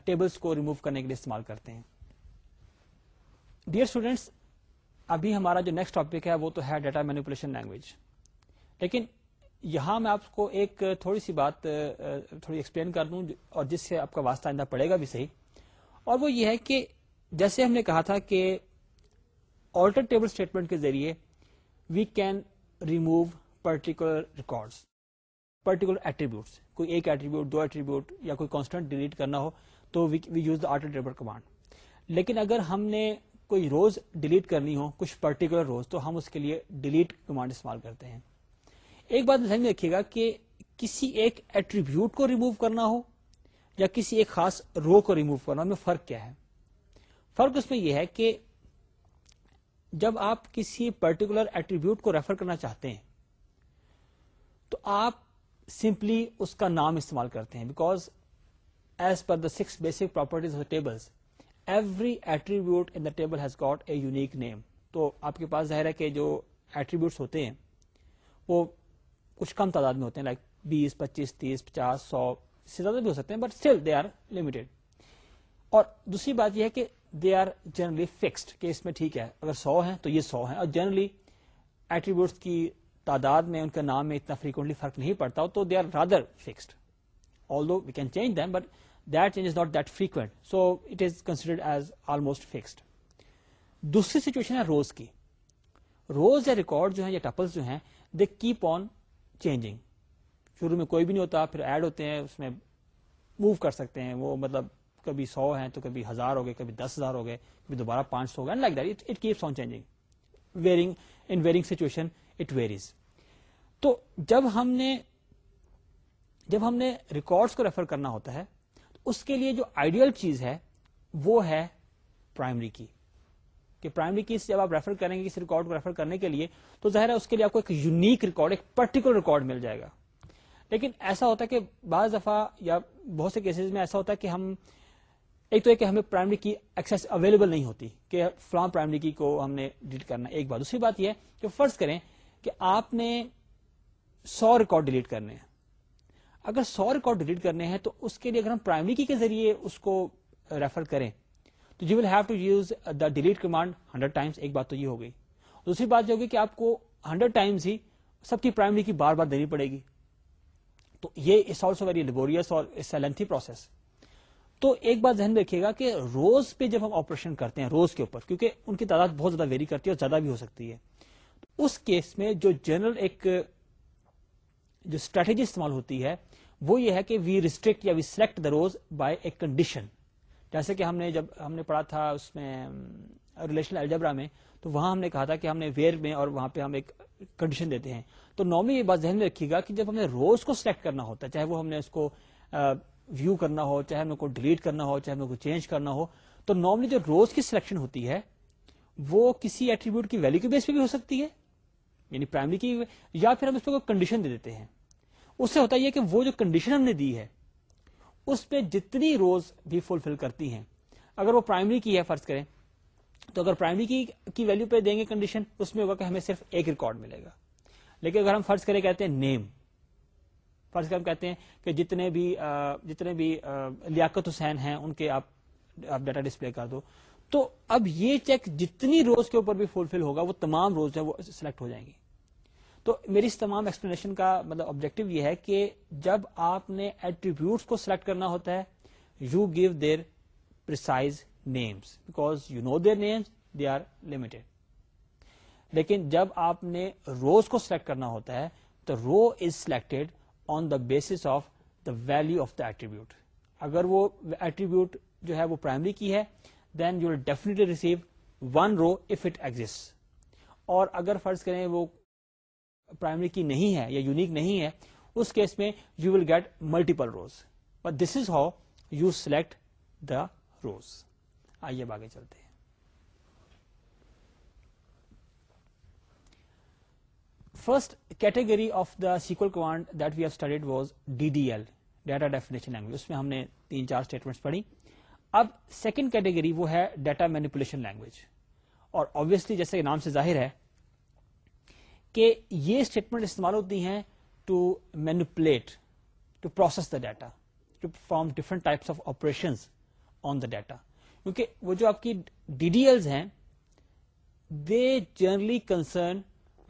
ٹیبلس کو ریموو کرنے کے لیے استعمال کرتے ہیں ڈیئر اسٹوڈینٹس ابھی ہمارا جو نیکسٹ ٹاپک ہے وہ تو ہے ڈیٹا مینیپولیشن لینگویج لیکن یہاں میں آپ کو ایک تھوڑی سی بات تھوڑی ایکسپلین کر دوں اور جس سے آپ کا واسطہ آئندہ پڑے گا بھی صحیح اور وہ یہ ہے کہ جیسے ہم نے کہا تھا کہ آلٹر ٹیبل اسٹیٹمنٹ کے ذریعے we can remove particular records particular attributes کوئی ایک ایٹریبیوٹ دو ایٹریبیوٹ یا کوئی کانسٹنٹ ڈیلیٹ کرنا ہو تو we use the alter table command لیکن اگر ہم نے کوئی روز ڈیلیٹ کرنی ہو کچھ پرٹیکولر روز تو ہم اس کے لیے ڈیلیٹ کمانڈ استعمال کرتے ہیں ایک بات میں رکھیے گا کہ کسی ایک ایٹریبیوٹ کو ریموو کرنا ہو یا کسی ایک خاص رو کو ریموو کرنا میں فرق کیا ہے فرق اس میں یہ ہے کہ جب آپ کسی پرٹیکولر ایٹریبیوٹ کو ریفر کرنا چاہتے ہیں تو آپ سمپلی اس کا نام استعمال کرتے ہیں because as per the six basic properties of the tables every attribute in the table has got a unique name تو آپ کے پاس ظاہر ہے کہ جو ایٹریبیوٹس ہوتے ہیں وہ کچھ کم تعداد میں ہوتے ہیں لائک بیس پچیس تیس پچاس سو سے زیادہ بھی ہو سکتے ہیں but still they are limited اور دوسری بات یہ ہے کہ دے آر جنرلی فکسڈ کہ اس میں ٹھیک ہے اگر سو ہیں تو یہ سو ہیں اور جنرلی ایٹریبیوٹس کی تعداد میں ان کا نام میں اتنا فریکوئنٹلی فرق نہیں پڑتا تو they are rather fixed although we can change but that change not that frequent so it is considered as almost fixed دوسری سچویشن ہے روز کی روز یا ریکارڈ جو ہیں یا ٹپل جو ہیں دے کیپ آن چینجنگ شروع میں کوئی بھی نہیں ہوتا پھر ایڈ ہوتے ہیں اس میں موو کر سکتے ہیں وہ مطلب کبھی سو ہیں تو کبھی ہزار ہو گئے کبھی دس ہزار ہو گئے کبھی دوبارہ پانچ سو ہو گئے like that it keeps on changing and varying situation it varies تو جب ہم نے جب ہم نے ریکارڈس کو ریفر کرنا ہوتا ہے اس کے لیے جو آئیڈیل چیز ہے وہ ہے پرائمری کی کہ پرائمری کی جب آپ ریفر کریں گے کسی ریکارڈ کو ریفر کرنے کے لیے تو ظاہر ہے اس کے لیے آپ کو ایک یونیک ریکارڈ ایک پرٹیکولر ریکارڈ مل جائے گا لیکن ایسا ہوتا ہے کہ بعض دفعہ یا بہت سے کیسز میں ایسا ہوتا ہے کہ ہم ایک تو ایک ہمیں پرائمری کی ایکسس اویلیبل نہیں ہوتی کہ فلاں پرائمری کی کو ہم نے ڈیلیٹ کرنا ایک بات دوسری بات یہ ہے کہ فرض کریں کہ آپ نے سو ریکارڈ ڈیلیٹ کرنے ہیں اگر سو ریکارڈ ڈیلیٹ کرنے ہیں تو اس کے لیے اگر ہم پرائمری کی کے ذریعے اس کو ریفر کریں تو you will have to use the delete command hundred times ایک بات تو یہ ہو گئی دوسری بات یہ ہوگی کہ آپ کو ہنڈریڈ ٹائمس ہی سب کی پرائمری کی بار بار دینی پڑے گی تو یہ آلسو ویری لیبوریس اور لینتھی پروسیس تو ایک بات ذہن رکھیے گا کہ روز پہ جب ہم آپریشن کرتے ہیں روز کے اوپر کیونکہ ان کی تعداد بہت زیادہ ویری کرتی ہے اور زیادہ بھی ہو سکتی ہے اس کیس میں جو جنرل ایک جو اسٹریٹجی استعمال ہوتی ہے وہ یہ ہے کہ وی ریسٹرکٹ یا we select the rows by a condition جیسے کہ ہم نے جب ہم نے پڑھا تھا اس میں ریلیشنل الجبرا میں تو وہاں ہم نے کہا تھا کہ ہم نے ویئر میں اور وہاں پہ ہم ایک کنڈیشن دیتے ہیں تو نارملی یہ بات ذہن میں رکھیے گا کہ جب ہم نے روز کو سلیکٹ کرنا ہوتا ہے چاہے وہ ہم نے اس کو ویو کرنا ہو چاہے ہم کو ڈیلیٹ کرنا ہو چاہے ہم کو چینج کرنا ہو تو نارملی جو روز کی سلیکشن ہوتی ہے وہ کسی ایٹریبیوٹ کی ویلو کے بیس پہ بھی ہو سکتی ہے یعنی پرائمری کی یا پھر ہم اس کو کنڈیشن دے دیتے ہیں اس سے ہوتا یہ کہ وہ جو کنڈیشن ہم نے دی ہے اس پہ جتنی روز بھی فلفل کرتی ہیں اگر وہ پرائمری کی ہے فرض کریں تو اگر پرائمری کی کی ویلو پہ دیں گے کنڈیشن اس میں ہوگا کہ ہمیں صرف ایک ریکارڈ ملے گا لیکن اگر ہم فرض کریں کہتے ہیں نیم فرض کر ہم کہتے ہیں کہ جتنے بھی جتنے بھی لیاقت حسین ہیں ان کے آپ آپ ڈیٹا ڈسپلے کر دو تو اب یہ چیک جتنی روز کے اوپر بھی فلفل ہوگا وہ تمام روز ہے وہ سلیکٹ ہو جائیں گے تو میری اس تمام ایکسپلینیشن کا مطلب آبجیکٹو یہ ہے کہ جب آپ نے ایٹریبیوٹس کو سلیکٹ کرنا ہوتا ہے you give their prize names because you know their names they are limited لیکن جب آپ نے روز کو سلیکٹ کرنا ہوتا ہے تو row is selected on the basis of the value of the attribute اگر وہ ایٹریبیوٹ جو ہے وہ پرائمری کی ہے then you will definitely receive one row if it exist اور اگر فرض کریں وہ پرائمری کی نہیں ہے یا یونیک نہیں ہے اس کیس میں you will get multiple rows but this is how you select the rows آئیے اب آگے چلتے ہیں first category of the SQL command that we have studied was D D L data definition language اس میں ہم نے تین چار اسٹیٹمنٹ پڑھی اب سیکنڈ کیٹیگری وہ ہے ڈیٹا مینیپولیشن لینگویج اور آبویسلی جیسے کہ نام سے ظاہر ہے کہ یہ اسٹیٹمنٹ استعمال ہوتی ہیں to manipulate to process the data to perform different types of operation on the data کیونکہ وہ جو آپ کی ڈی ڈی ایل ہیں they generally concern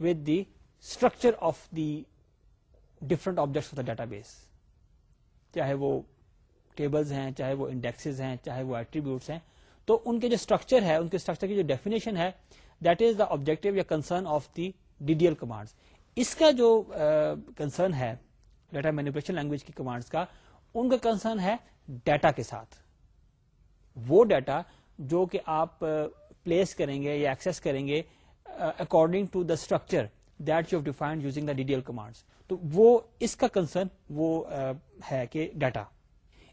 with the structure of the different objects of the database چاہے وہ tables ہیں چاہے وہ انڈیکسز ہیں چاہے وہ ایٹریبیوٹس ہیں تو ان کے جو اسٹرکچر ہے ان کے اسٹرکچر کی جو ڈیفینیشن ہے دیٹ از دا آبجیکٹو یا concern of the D D L command اس کا جو کنسرن ہے ڈیٹا مینیپولیشن لینگویج کی کمانڈس کا ان کا کنسرن ہے ڈیٹا کے ساتھ وہ ڈیٹا جو کہ آپ پلیس کریں گے یا ایکسس کریں گے according to the structure that you defined using the D D L commands تو وہ اس کا کنسرن وہ ہے کہ data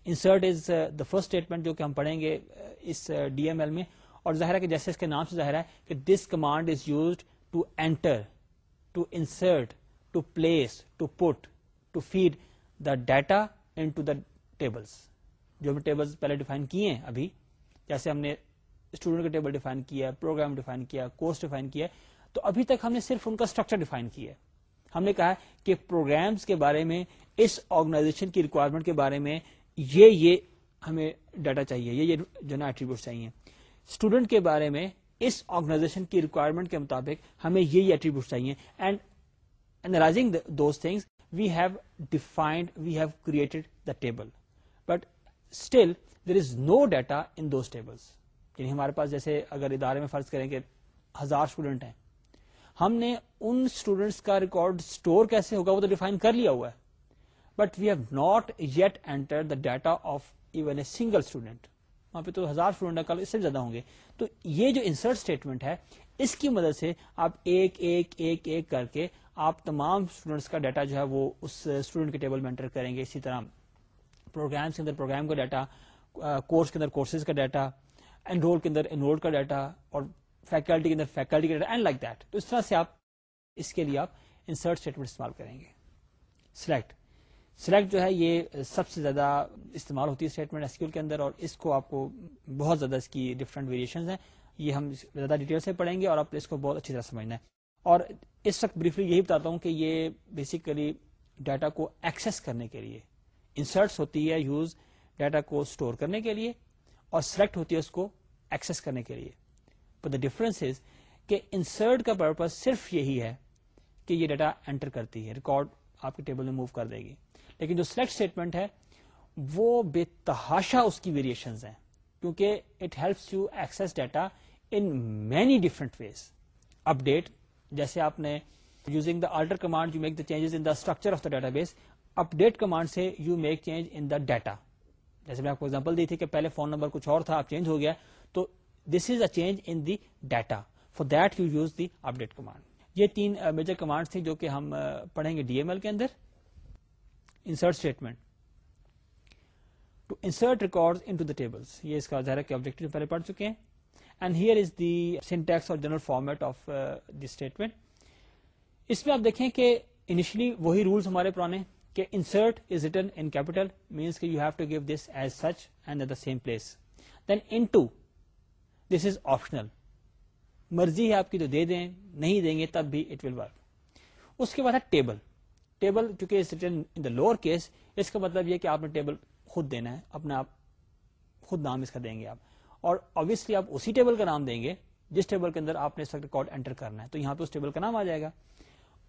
insert is the first statement جو کہ ہم پڑھیں گے اس ڈی ایم ایل میں اور ظاہر ہے کہ جیسے اس کے نام سے ظاہر ہے کہ this command is used to enter to insert to place to put to feed the data into the tables جو ہم ٹیبل پہلے ڈیفائن کیے ہیں ابھی جیسے ہم نے اسٹوڈنٹ کا ٹیبل ڈیفائن کیا پروگرام ڈیفائن کیا کورس ڈیفائن کیا تو ابھی تک ہم نے صرف ان کا اسٹرکچر ڈیفائن کیا ہم نے کہا کہ پروگرامس کے بارے میں اس آرگنائزیشن کی ریکوائرمنٹ کے بارے میں یہ یہ ہمیں ڈیٹا چاہیے یہ یہ جو نا ایٹریبیوٹ چاہیے اسٹوڈنٹ کے بارے میں اس آرگنائزیشن کی ریکوائرمنٹ کے مطابق ہمیں یہی ایٹریبیوٹ چاہیے and analysing those things we we have have defined created the table but still there is no data in those یعنی ہمارے پاس جیسے اگر ادارے میں فرض کریں کہ ہزار اسٹوڈنٹ ہیں ہم نے ان اسٹوڈنٹس کا ریکارڈ اسٹور کیسے ہوگا وہ تو ڈیفائن کر لیا ہوا ہے but we have not yet enter the data of even a single student وہاں پہ تو ہزار اس سے زیادہ ہوں گے تو یہ جو انسرٹ اسٹیٹمنٹ ہے اس کی مدد سے آپ ایک ایک ایک ایک کر کے آپ تمام اسٹوڈینٹس کا ڈیٹا جو ہے وہ اس کے ٹیبل میں انٹر کریں گے اسی طرح پروگرامس کے اندر پروگرام کا ڈیٹا کورس کے اندر کورسز کا ڈیٹا انرول کے اندر انرول کا ڈیٹا اور فیکلٹی کے اندر فیکلٹی کا ڈیٹا اینڈ لائک دیٹ تو اس طرح سے آپ اس کے لیے آپ انسرٹ اسٹیٹمنٹ استعمال کریں گے سلیکٹ سلیکٹ جو ہے یہ سب سے زیادہ استعمال ہوتی ہے اسٹیٹمنٹ ایسکیول کے اندر اور اس کو آپ کو بہت زیادہ اس کی ڈفرنٹ ویریشن ہیں یہ ہم زیادہ ڈیٹیل سے پڑھیں گے اور آپ اس کو بہت اچھی طرح سمجھنا ہے اور اس وقت بریفلی یہی بتاتا ہوں کہ یہ بیسیکلی ڈیٹا کو ایکسیس کرنے کے لیے انسرٹس ہوتی ہے یوز ڈیٹا کو اسٹور کرنے کے لیے اور سلیکٹ ہوتی ہے اس کو ایکسس کرنے کے لیے پر دا از کہ انسرٹ کا پرپز صرف یہی ہے کہ یہ ڈیٹا انٹر کرتی ہے ریکارڈ آپ کے ٹیبل میں موو کر دے گی لیکن جو سلیکٹ اسٹیٹمنٹ ہے وہ بے تحاشا اس کی ویریشن ہیں کیونکہ it helps you access data in many different ways update جیسے آپ نے using the alter command you make the change structure of the database update command سے you make change in the data جیسے میں آپ کو ایگزامپل دی تھی کہ پہلے فون نمبر کچھ اور تھا اب چینج ہو گیا تو this is a change in the data for you use the update command یہ تین میجر کمانڈ تھے جو کہ ہم uh, پڑھیں گے ڈی ایم ایل کے اندر insert statement to insert record into the tables یہ اس کا ظاہر کے آبجیکٹو پہلے پڑھ چکے ہیں and here is the syntax اور general format of the statement اس میں آپ دیکھیں کہ انیشلی وہی رولس ہمارے پرانے کہ insert is written in capital means کہ you have to give this as such and at the same place then into this is optional مرضی ہے آپ کی تو دے دیں نہیں دیں گے تب بھی اٹ ول ورک اس کے بعد ہے ٹیبل ٹیبل چونکہ لوور کیس اس کا مطلب یہ کہ آپ نے ٹیبل خود دینا ہے اپنا آپ خود نام اس کا دیں گے آپ اور آپ اسی ٹیبل کا نام دیں گے جس ٹیبل کے اندر آپ نے اس وقت ریکارڈ انٹر کرنا ہے تو یہاں پہ اس ٹیبل کا نام آ جائے گا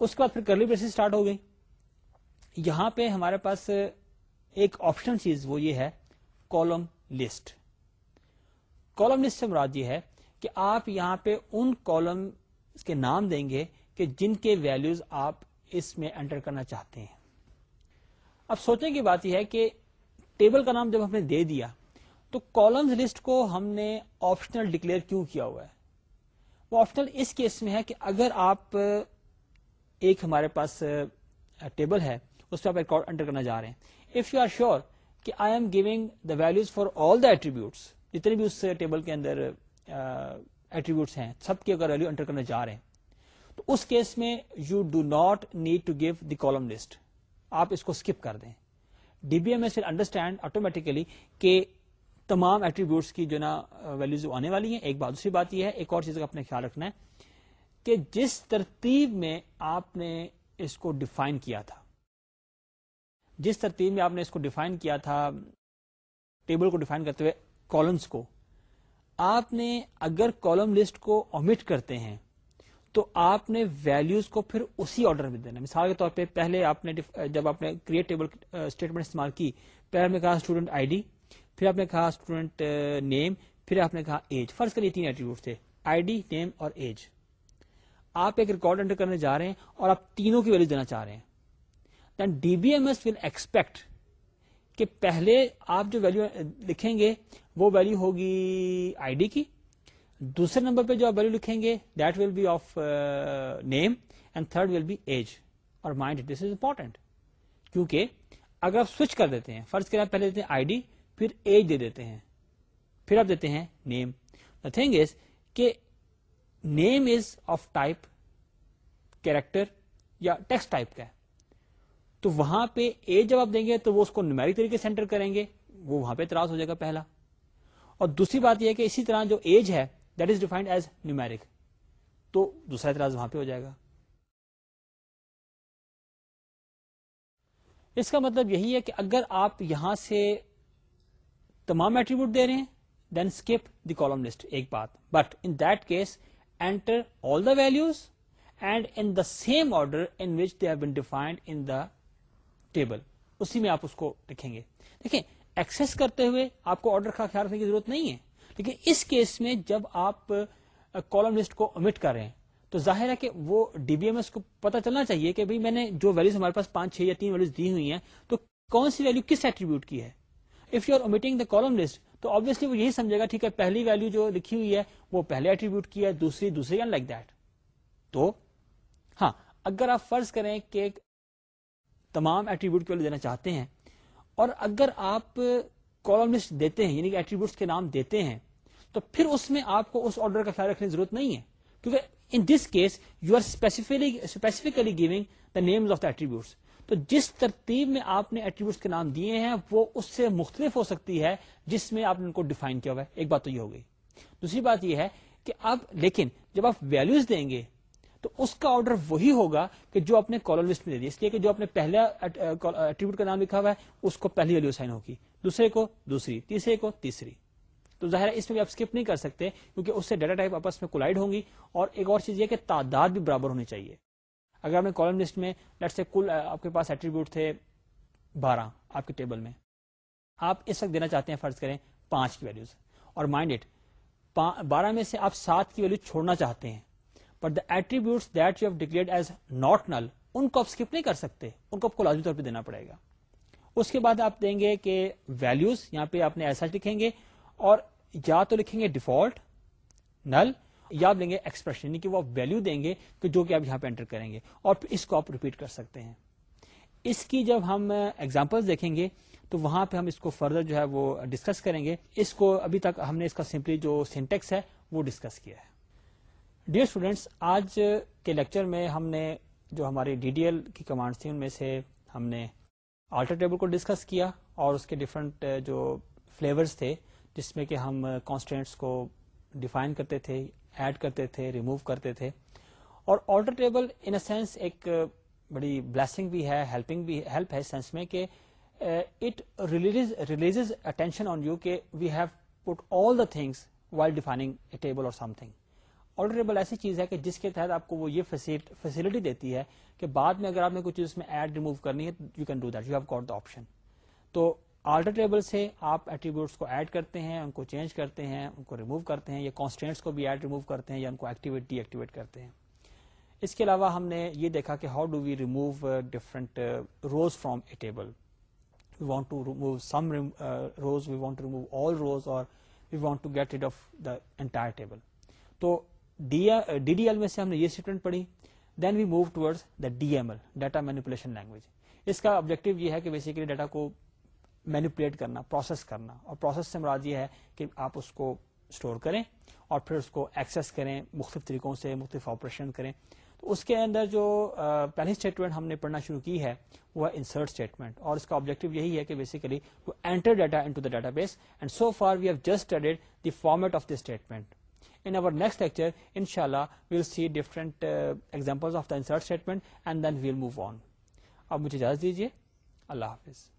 اس کے بعد پھر کرلی بریسز اسٹارٹ ہو گئی یہاں پہ ہمارے پاس ایک آپشنل چیز وہ یہ ہے کالم لسٹ کالم لسٹ سے مراد یہ ہے کہ آپ یہاں پہ ان کالم کے نام دیں گے کہ جن کے ویلوز آپ اس میں انٹر کرنا چاہتے ہیں اب سوچنے کی بات یہ ہے کہ ٹیبل کا نام جب ہم نے دے دیا تو کالمز لسٹ کو ہم نے آپشنل ڈکلیئر کیوں کیا ہوا ہے وہ آپشنل اس کیس میں ہے کہ اگر آپ ایک ہمارے پاس ٹیبل ہے اس پہ آپ ریکارڈ انٹر کرنا جا رہے ہیں اف یو آر شیور کہ I'm giving the values for all the attributes جتنے بھی اس ٹیبل کے اندر ایٹریبیوٹس ہیں سب کی اگر ویلو انٹر کرنے جا رہے ہیں تو اس کیس میں you do not need to give the column list آپ اس کو اسکپ کر دیں D B M S understand automatically کہ تمام ایٹریبیوٹس کی جو نا ویلوز آنے والی ہیں ایک بات دوسری بات یہ ہے ایک اور چیز کا اپنے خیال رکھنا ہے کہ جس ترتیب میں آپ نے اس کو ڈیفائن کیا تھا جس ترتیب میں آپ نے اس کو ڈیفائن کیا تھا ٹیبل کو ڈیفائن کرتے ہوئے کالمس کو آپ نے اگر کالم لسٹ کو امٹ کرتے ہیں تو آپ نے ویلوز کو پھر اسی آرڈر میں دینا مثال کے طور پہ پہلے آپ نے جب آپ نے کریٹ ٹیبل اسٹیٹمنٹ استعمال کی پہلے کہا اسٹوڈنٹ آئی ڈی پھر آپ نے کہا اسٹوڈنٹ نیم uh, پھر آپ نے کہا ایج فرض کریے تین ایٹیوڈ تھے آئی ڈی نیم اور ایج آپ ایک ریکارڈ انٹر کرنے جا رہے ہیں اور آپ تینوں کی ویلو دینا چاہ رہے ہیں then D B M S will expect کہ پہلے آپ جو ویلو uh, لکھیں گے وہ ویلو ہوگی آئی ڈی کی دوسرے نمبر پہ جو آپ ویلو لکھیں گے that will be of name and third will be age اور مائنڈ دس از امپورٹینٹ کیونکہ اگر آپ سوئچ کر دیتے ہیں فرض کے بعد پہلے دیتے ہیں آئی ڈی پھر ایج دے دیتے ہیں پھر آپ دیتے ہیں نیم دا تھنگ از کہ name is of type character یا ٹیکسٹ ٹائپ کا تو وہاں پہ ایج جب آپ دیں گے تو وہ اس کو نمیرک طریقے سے انٹر کریں گے وہ وہاں پہ اعتراض ہو جائے گا پہلا اور دوسری بات یہ ہے کہ اسی طرح جو ایج ہے that is defined as numeric تو دوسرا اعتراض وہاں پہ ہو جائے گا اس کا مطلب یہی ہے کہ اگر آپ یہاں سے تمام ایٹریبیوٹ دے رہے ہیں دین دی کالم لسٹ ایک بات but in that case enter all the values and in the same order in which they have been defined in the table اسی میں آپ اس کو لکھیں گے دیکھیں ایکسس کرتے ہوئے آپ کو آرڈر کا خیال رکھنے کی ضرورت نہیں ہے لیکن اس کیس میں جب آپ کالم لسٹ کو امٹ ہیں تو ظاہر ہے کہ وہ ڈی بی ایم ایس کو پتا چلنا چاہیے کہ میں نے جو ویلوز ہمارے پاس پانچ چھ یا تین ویلوز دی ہوئی ہیں تو کون سی ویلو کس ایٹریبیوٹ کی ہے if you are omitting the column list تو آبیسلی وہ یہی سمجھے گا ٹھیک ہے پہلی ویلو جو لکھی ہوئی ہے وہ پہلے ایٹریبیوٹ کی ہے دوسری دوسری لائک دیٹ تو ہاں اگر آپ فرض کریں کہ تمام ایٹریبیوٹ کی ویلو دینا چاہتے ہیں اور اگر آپ کالم لسٹ دیتے ہیں یعنی کہ ایٹریبیوٹ کے نام دیتے ہیں تو پھر اس میں آپ کو اس آرڈر کا خیال رکھنے کی ضرورت نہیں ہے کیونکہ in this case you are specifically giving the the of attributes تو جس ترتیب میں آپ نے ایٹریبیوٹس کے نام دیے ہیں وہ اس سے مختلف ہو سکتی ہے جس میں آپ نے ان کو ڈیفائن کیا ہوا ہے ایک بات تو یہ ہو گئی دوسری بات یہ ہے کہ اب لیکن جب آپ ویلوز دیں گے تو اس کا آرڈر وہی ہوگا کہ جو اپنے کالر لسٹ میں دے اس لیے کہ جو آپ نے پہلا لکھا ہوا ہے اس کو پہلی ویلو سائن ہوگی دوسرے کو دوسری تیسرے کو تیسری تو ظاہر اس میں بھی آپ اسکپ نہیں کر سکتے کیونکہ اس سے ڈیٹا ٹائپ آپس میں کولائڈ ہوں گی اور ایک اور چیز یہ کہ تعداد بھی برابر ہونی چاہیے اگر آپ نے کالم لسٹ میں سے کل آپ کے پاس ایٹریبیوٹ تھے بارہ آپ کے ٹیبل میں آپ اس وقت دینا چاہتے ہیں فرض کریں پانچ کی ویلوز اور مائنڈ اٹ بارہ میں سے آپ سات کی ویلو چھوڑنا چاہتے ہیں but the attribute that you have declare as not null ان کو آپ اسکپ نہیں کر سکتے ان کو آپ کو لازمی طور پہ دینا پڑے گا اس کے بعد آپ دیں گے کہ ویلوز یہاں پہ آپ نے ایسا لکھیں گے اور یا تو لکھیں گے ڈیفالٹ نل یا گے ایکسپریشن یعنی کہ وہ ویلو دیں گے کہ جو کہ آپ یہاں پہ انٹر کریں گے اور اس کو آپ ریپیٹ کر سکتے ہیں اس کی جب ہم ایگزامپل دیکھیں گے تو وہاں پہ ہم اس کو فردر جو ہے وہ ڈسکس کریں گے اس کو ابھی تک ہم نے اس کا سمپلی جو سینٹیکس ہے وہ ڈسکس کیا ہے ڈیئر اسٹوڈینٹس آج کے لیکچر میں ہم نے جو ہماری ڈی ڈی ایل کی کمانڈس تھیں ان میں سے ہم نے آلٹر ٹیبل کو ڈسکس کیا اور اس کے ڈفرینٹ جو فلیورس تھے جس میں کہ ہم کانسٹینٹس کو ڈیفائن کرتے تھے ایڈ کرتے تھے ریموو کرتے تھے اور alter table in a sense ایک بڑی بلیسنگ بھی ہے ہیلپنگ بھی ہیلپ ہے سینس میں کہ it relieves relieves attention on you کہ we have put all the things while defining a table اور سم تھنگ آرڈر ٹیبل ایسی چیز ہے کہ جس کے تحت آپ کو وہ یہ فیسلٹی دیتی ہے کہ بعد میں اگر آپ نے کچھ اس میں ایڈ ریموو کرنی ہے you can do that you have got the option تو آرڈر ٹیبل سے آپ ایٹریبیوٹس کو ایڈ کرتے ہیں ان کو چینج کرتے ہیں ان کو ریموو کرتے ہیں یا کانسٹینٹس کو بھی ایڈ ریموو کرتے ہیں یا ان کو ایکٹیویٹ ڈی ایکٹیویٹ کرتے ہیں اس کے علاوہ ہم نے یہ دیکھا کہ how do we remove different rows from a table we want to remove some rows we want to remove all rows اور we want to get it of the entire table تو ڈی ڈی ایل میں سے ہم نے یہ statement پڑھی then we move towards the D M L data manipulation language اس کا objective یہ ہے کہ بیسیکلی ڈیٹا کو مینوپولیٹ کرنا پروسیس کرنا اور پروسیس سے مراد یہ ہے کہ آپ اس کو اسٹور کریں اور پھر اس کو ایکسیس کریں مختلف طریقوں سے مختلف آپریشن کریں تو اس کے اندر جو پہلی اسٹیٹمنٹ ہم نے پڑھنا شروع کی ہے وہ ہے انسرٹ اسٹیٹمنٹ اور اس کا آبجیکٹو یہی ہے کہ basically to enter data into the database and so far we have just studied the format of the statement in our next lecture ان شاء اللہ we'll see different example of the insert statement and then we'll move on اب مجھے اجازت دیجیے اللہ حافظ